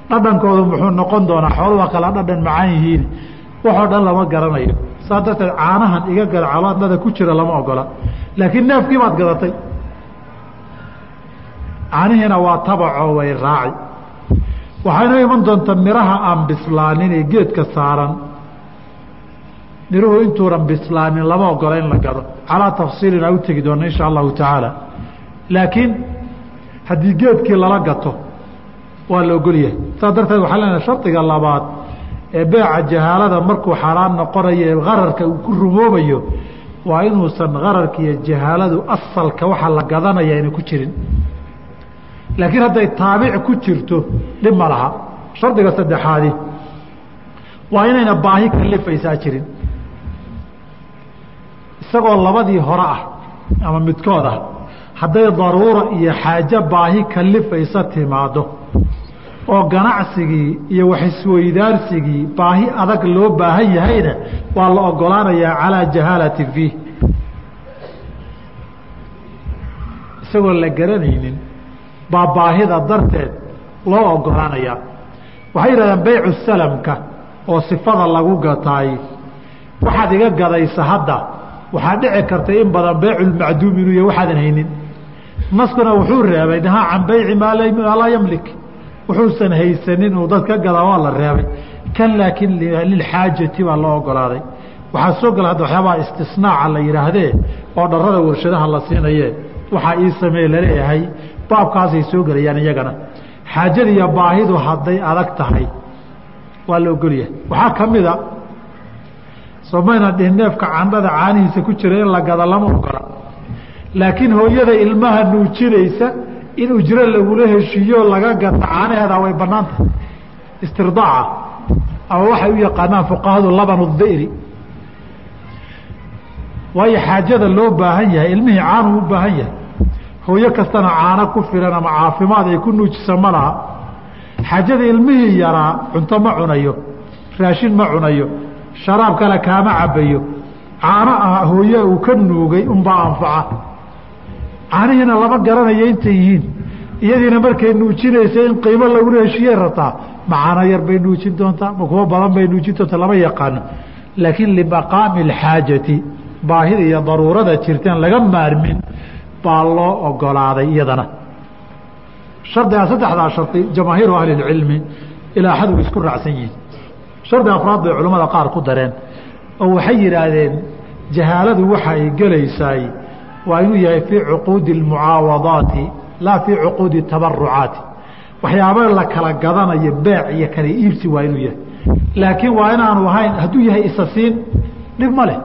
dhadhankoodu muxuu noqon doonaa xooluha kala dhadhan macaan yihiin. Waxoo dhan lama garanayo. Saa darteed caanahan iga gada calaadnada ku jira lama ogola. Laakiin neefkii baad gadatay. Caanihiina waa tabacoo way raaci. Waxayna iman doontaa miraha aan bislaanin ee geedka saaran miruhu intuunan bislaanin lama ogola in la gado. Calaa tafsiilin aa u tegi doona insha allahu tacaala. Laakiin haddii geedkii lala gato waa la ogolyahay saas darteed waxaa leenahay shardiga labaad ee beeca jahaalada markuu xaaraan noqonayo ee qararka uu ku rumoobayo waa inuusan qararka iyo jahaaladu asalka waxa la gadanaya ayna ku jirin. Laakiin hadday taabic ku jirto dhib ma laha. Shardiga saddexaadi waa inayna baahi kalifaysaa jirin isagoo labadii hore ah ama midkood ah hadday daruura iyo xaajo baahi kalifaysa timaado oo ganacsigii iyo waxisweydaarsigii baahi adag loo baahan yahayna waa la ogolaanayaa calaa jahaalati fiih. Isagoo la garanaynin baa baahida darteed loo ogolaanayaa waxay yidhahdeen baycu salamka oo sifada lagu gataay. Waxaad iga gadaysa hadda waxaa dhici karta in badan bayculmacduum inuu yahy waxaadan haynin. Naskuna wuxuu reebay nahaa can bayci maa laa yamlik. Wuxuusan haysanin uu dad ka waa la reebay kan laakiin lilxaajati baa loo ogolaaday. Waxaa soo gala hadda waxyaabaha istisnaaca la yidhaahdee oo dharada warshadaha la siinaye waxaa ii sameeye la leeyahay baabkaasay soo gelayaan iyagana. Xaajada iyo baahidu hadday adag tahay waa la ogolyahay. Waxaa ka mida somayna dhihin neefka candhada caanihiisa ku jira in la gada lama ogola laakiin hooyada ilmaha nuujinaysa in ujro lagula heshiiyo laga gata caanaheeda way bannaan tahay istirdaaca ama waxay u yaqaanaan fuqahadu labanu diri waayo xaajada loo baahan yahay ilmihii caanuu u baahan yahay hooyo kastana caano ku filan ama caafimaad ay ku nuujisa ma laha. Xaajada ilmihii yaraa cunto ma cunayo raashin ma cunayo sharaab kale kaama cabayo caano ah hooye uu ka nuugay unbaa anfaca. Caanihiina lama garanayo intay yihiin. Iyadiina markay nuujinaysa in qiimo lagula heshiiyey rabtaa ma caano yar bay nuujin doontaa ma kuwo badan bay nuujin doontaa lama yaqaano. Laakiin limaqaami alxaajati baahida iyo daruurada jirteen laga maarmin baa loo ogolaaday iyadana. Shardigaa saddexdaa shardi jamaahiiru ahli اcilmi ilaa xad way isku raacsan yihiin shardi afraad bay culimmada qaar ku dareen oo waxay yidhaahdeen jahaaladu waxa ay gelaysaay waa inuu yahay fii cuquudi اmucaawadaati laa fii cuquudi tabarucaati waxyaaba la kala gadanayo beec iyo kala iibsi waa inuu yahay. Laakiin waa inaanu ahayn hadduu yahay isa dhib ma leh.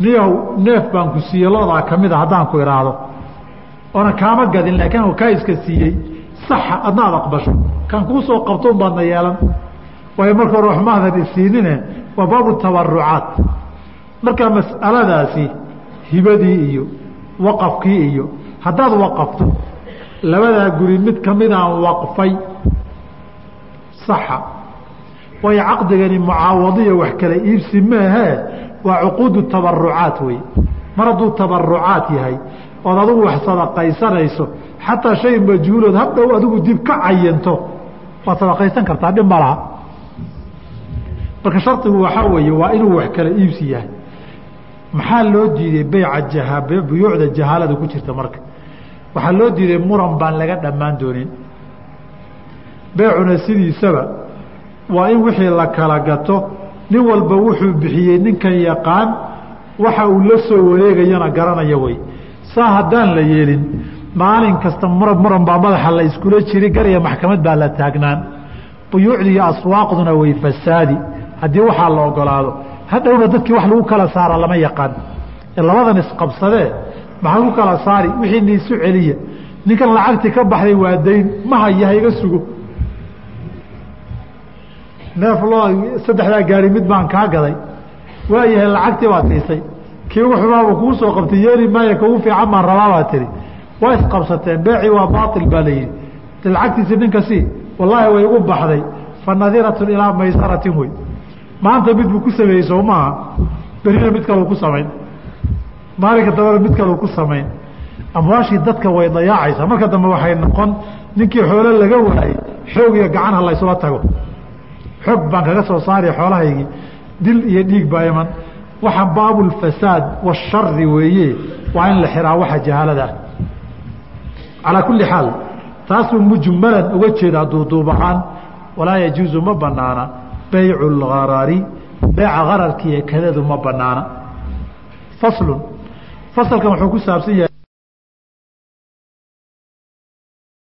Niyow neef baan ku siiyey loodaa ka mid a haddaan ku idhaahdo oona kaama gadin laakiin kaa iska siiyey saxa adna ad aqbasho. Kaan kuu soo qabto baadna yeelan. Waayo marka hore wax maadan isiinine waa baabu tabarucaat marka mas'aladaasi hibadii iyo waqafkii iyo haddaad waqafto labadaa guri mid kamidaan waqfay saxa. Waayo caqdigani mucaawadiyo wax kala iibsi maahee waa cuquudu tabarucaat wey mar hadduu tabarucaat yahay ood adigu wax sadaqaysanayso xataa shay majhuulood hadhow adigu dib ka cayanto waad sadaqaysan kartaa dhib ma laha. Marka shardigu waxaa weeye waa inuu wax kala iibsi yahay. Maxaa loo diiday beyca jaha buyuucda jahaalada ku jirta marka? Waxaa loo diiday muran baan laga dhammaan doonin. Beecuna sidiisaba waa in wixii la kala gato nin walba wuxuu bixiyey ninkan yaqaan waxa uu la soo wareegayana garanaya wey saa haddaan la yeelin maalin kasta muran muran baa madaxa la iskula jiri garaya maxkamad baa la taagnaan. Buyuucdi iyo aswaaqduna way fasaadi. Haddii waxaa la ogolaado hadhowna dadkii wax lagu kala saara lama yaqaan. Labadan isqabsadee maxaa lagu kala saari? Wixii niisu celiya. Ninkan lacagtii ka baxday waa dayn ma haya haiga sugo. Neef loo saddexdaa gaari mid baan kaa gaday. Waayahay lacagtii baad siisay kii ugu xumaaba kuu soo qabtay yeeli maayo kaugu fiican baan rabaa baa tihi waa isqabsateen beecii waa baail baa la yidhi. Lacagtiisi ninka wallaahi way igu baxday. Fa ilaa maysaratin wey. Maanta mid buu ku sameeyey soo berina mid kaleu ku samayn. Maalinka dambena mid kaleu ku samayn. Amwaashii dadka way dayaacaysaa. Marka dambe waxay noqon ninkii xoolo laga waayey xoog iyo gacan ha laysula tago. Xoog baan kaga soo saari xoolahaygii. Dil iyo dhiig baa iman. Waxa baabulfasaad washari weeye. Waa in la xiraa waxa jahaalada. ah calaa kulli xaal taasuu mujmalan uga jeedaa duuduub ahaan walaa yajuuzu ma banaana baycu lgarari beeca gararkiiyo kadadu ma banaana faslun fasalkan wuxuu ku saabsan yahay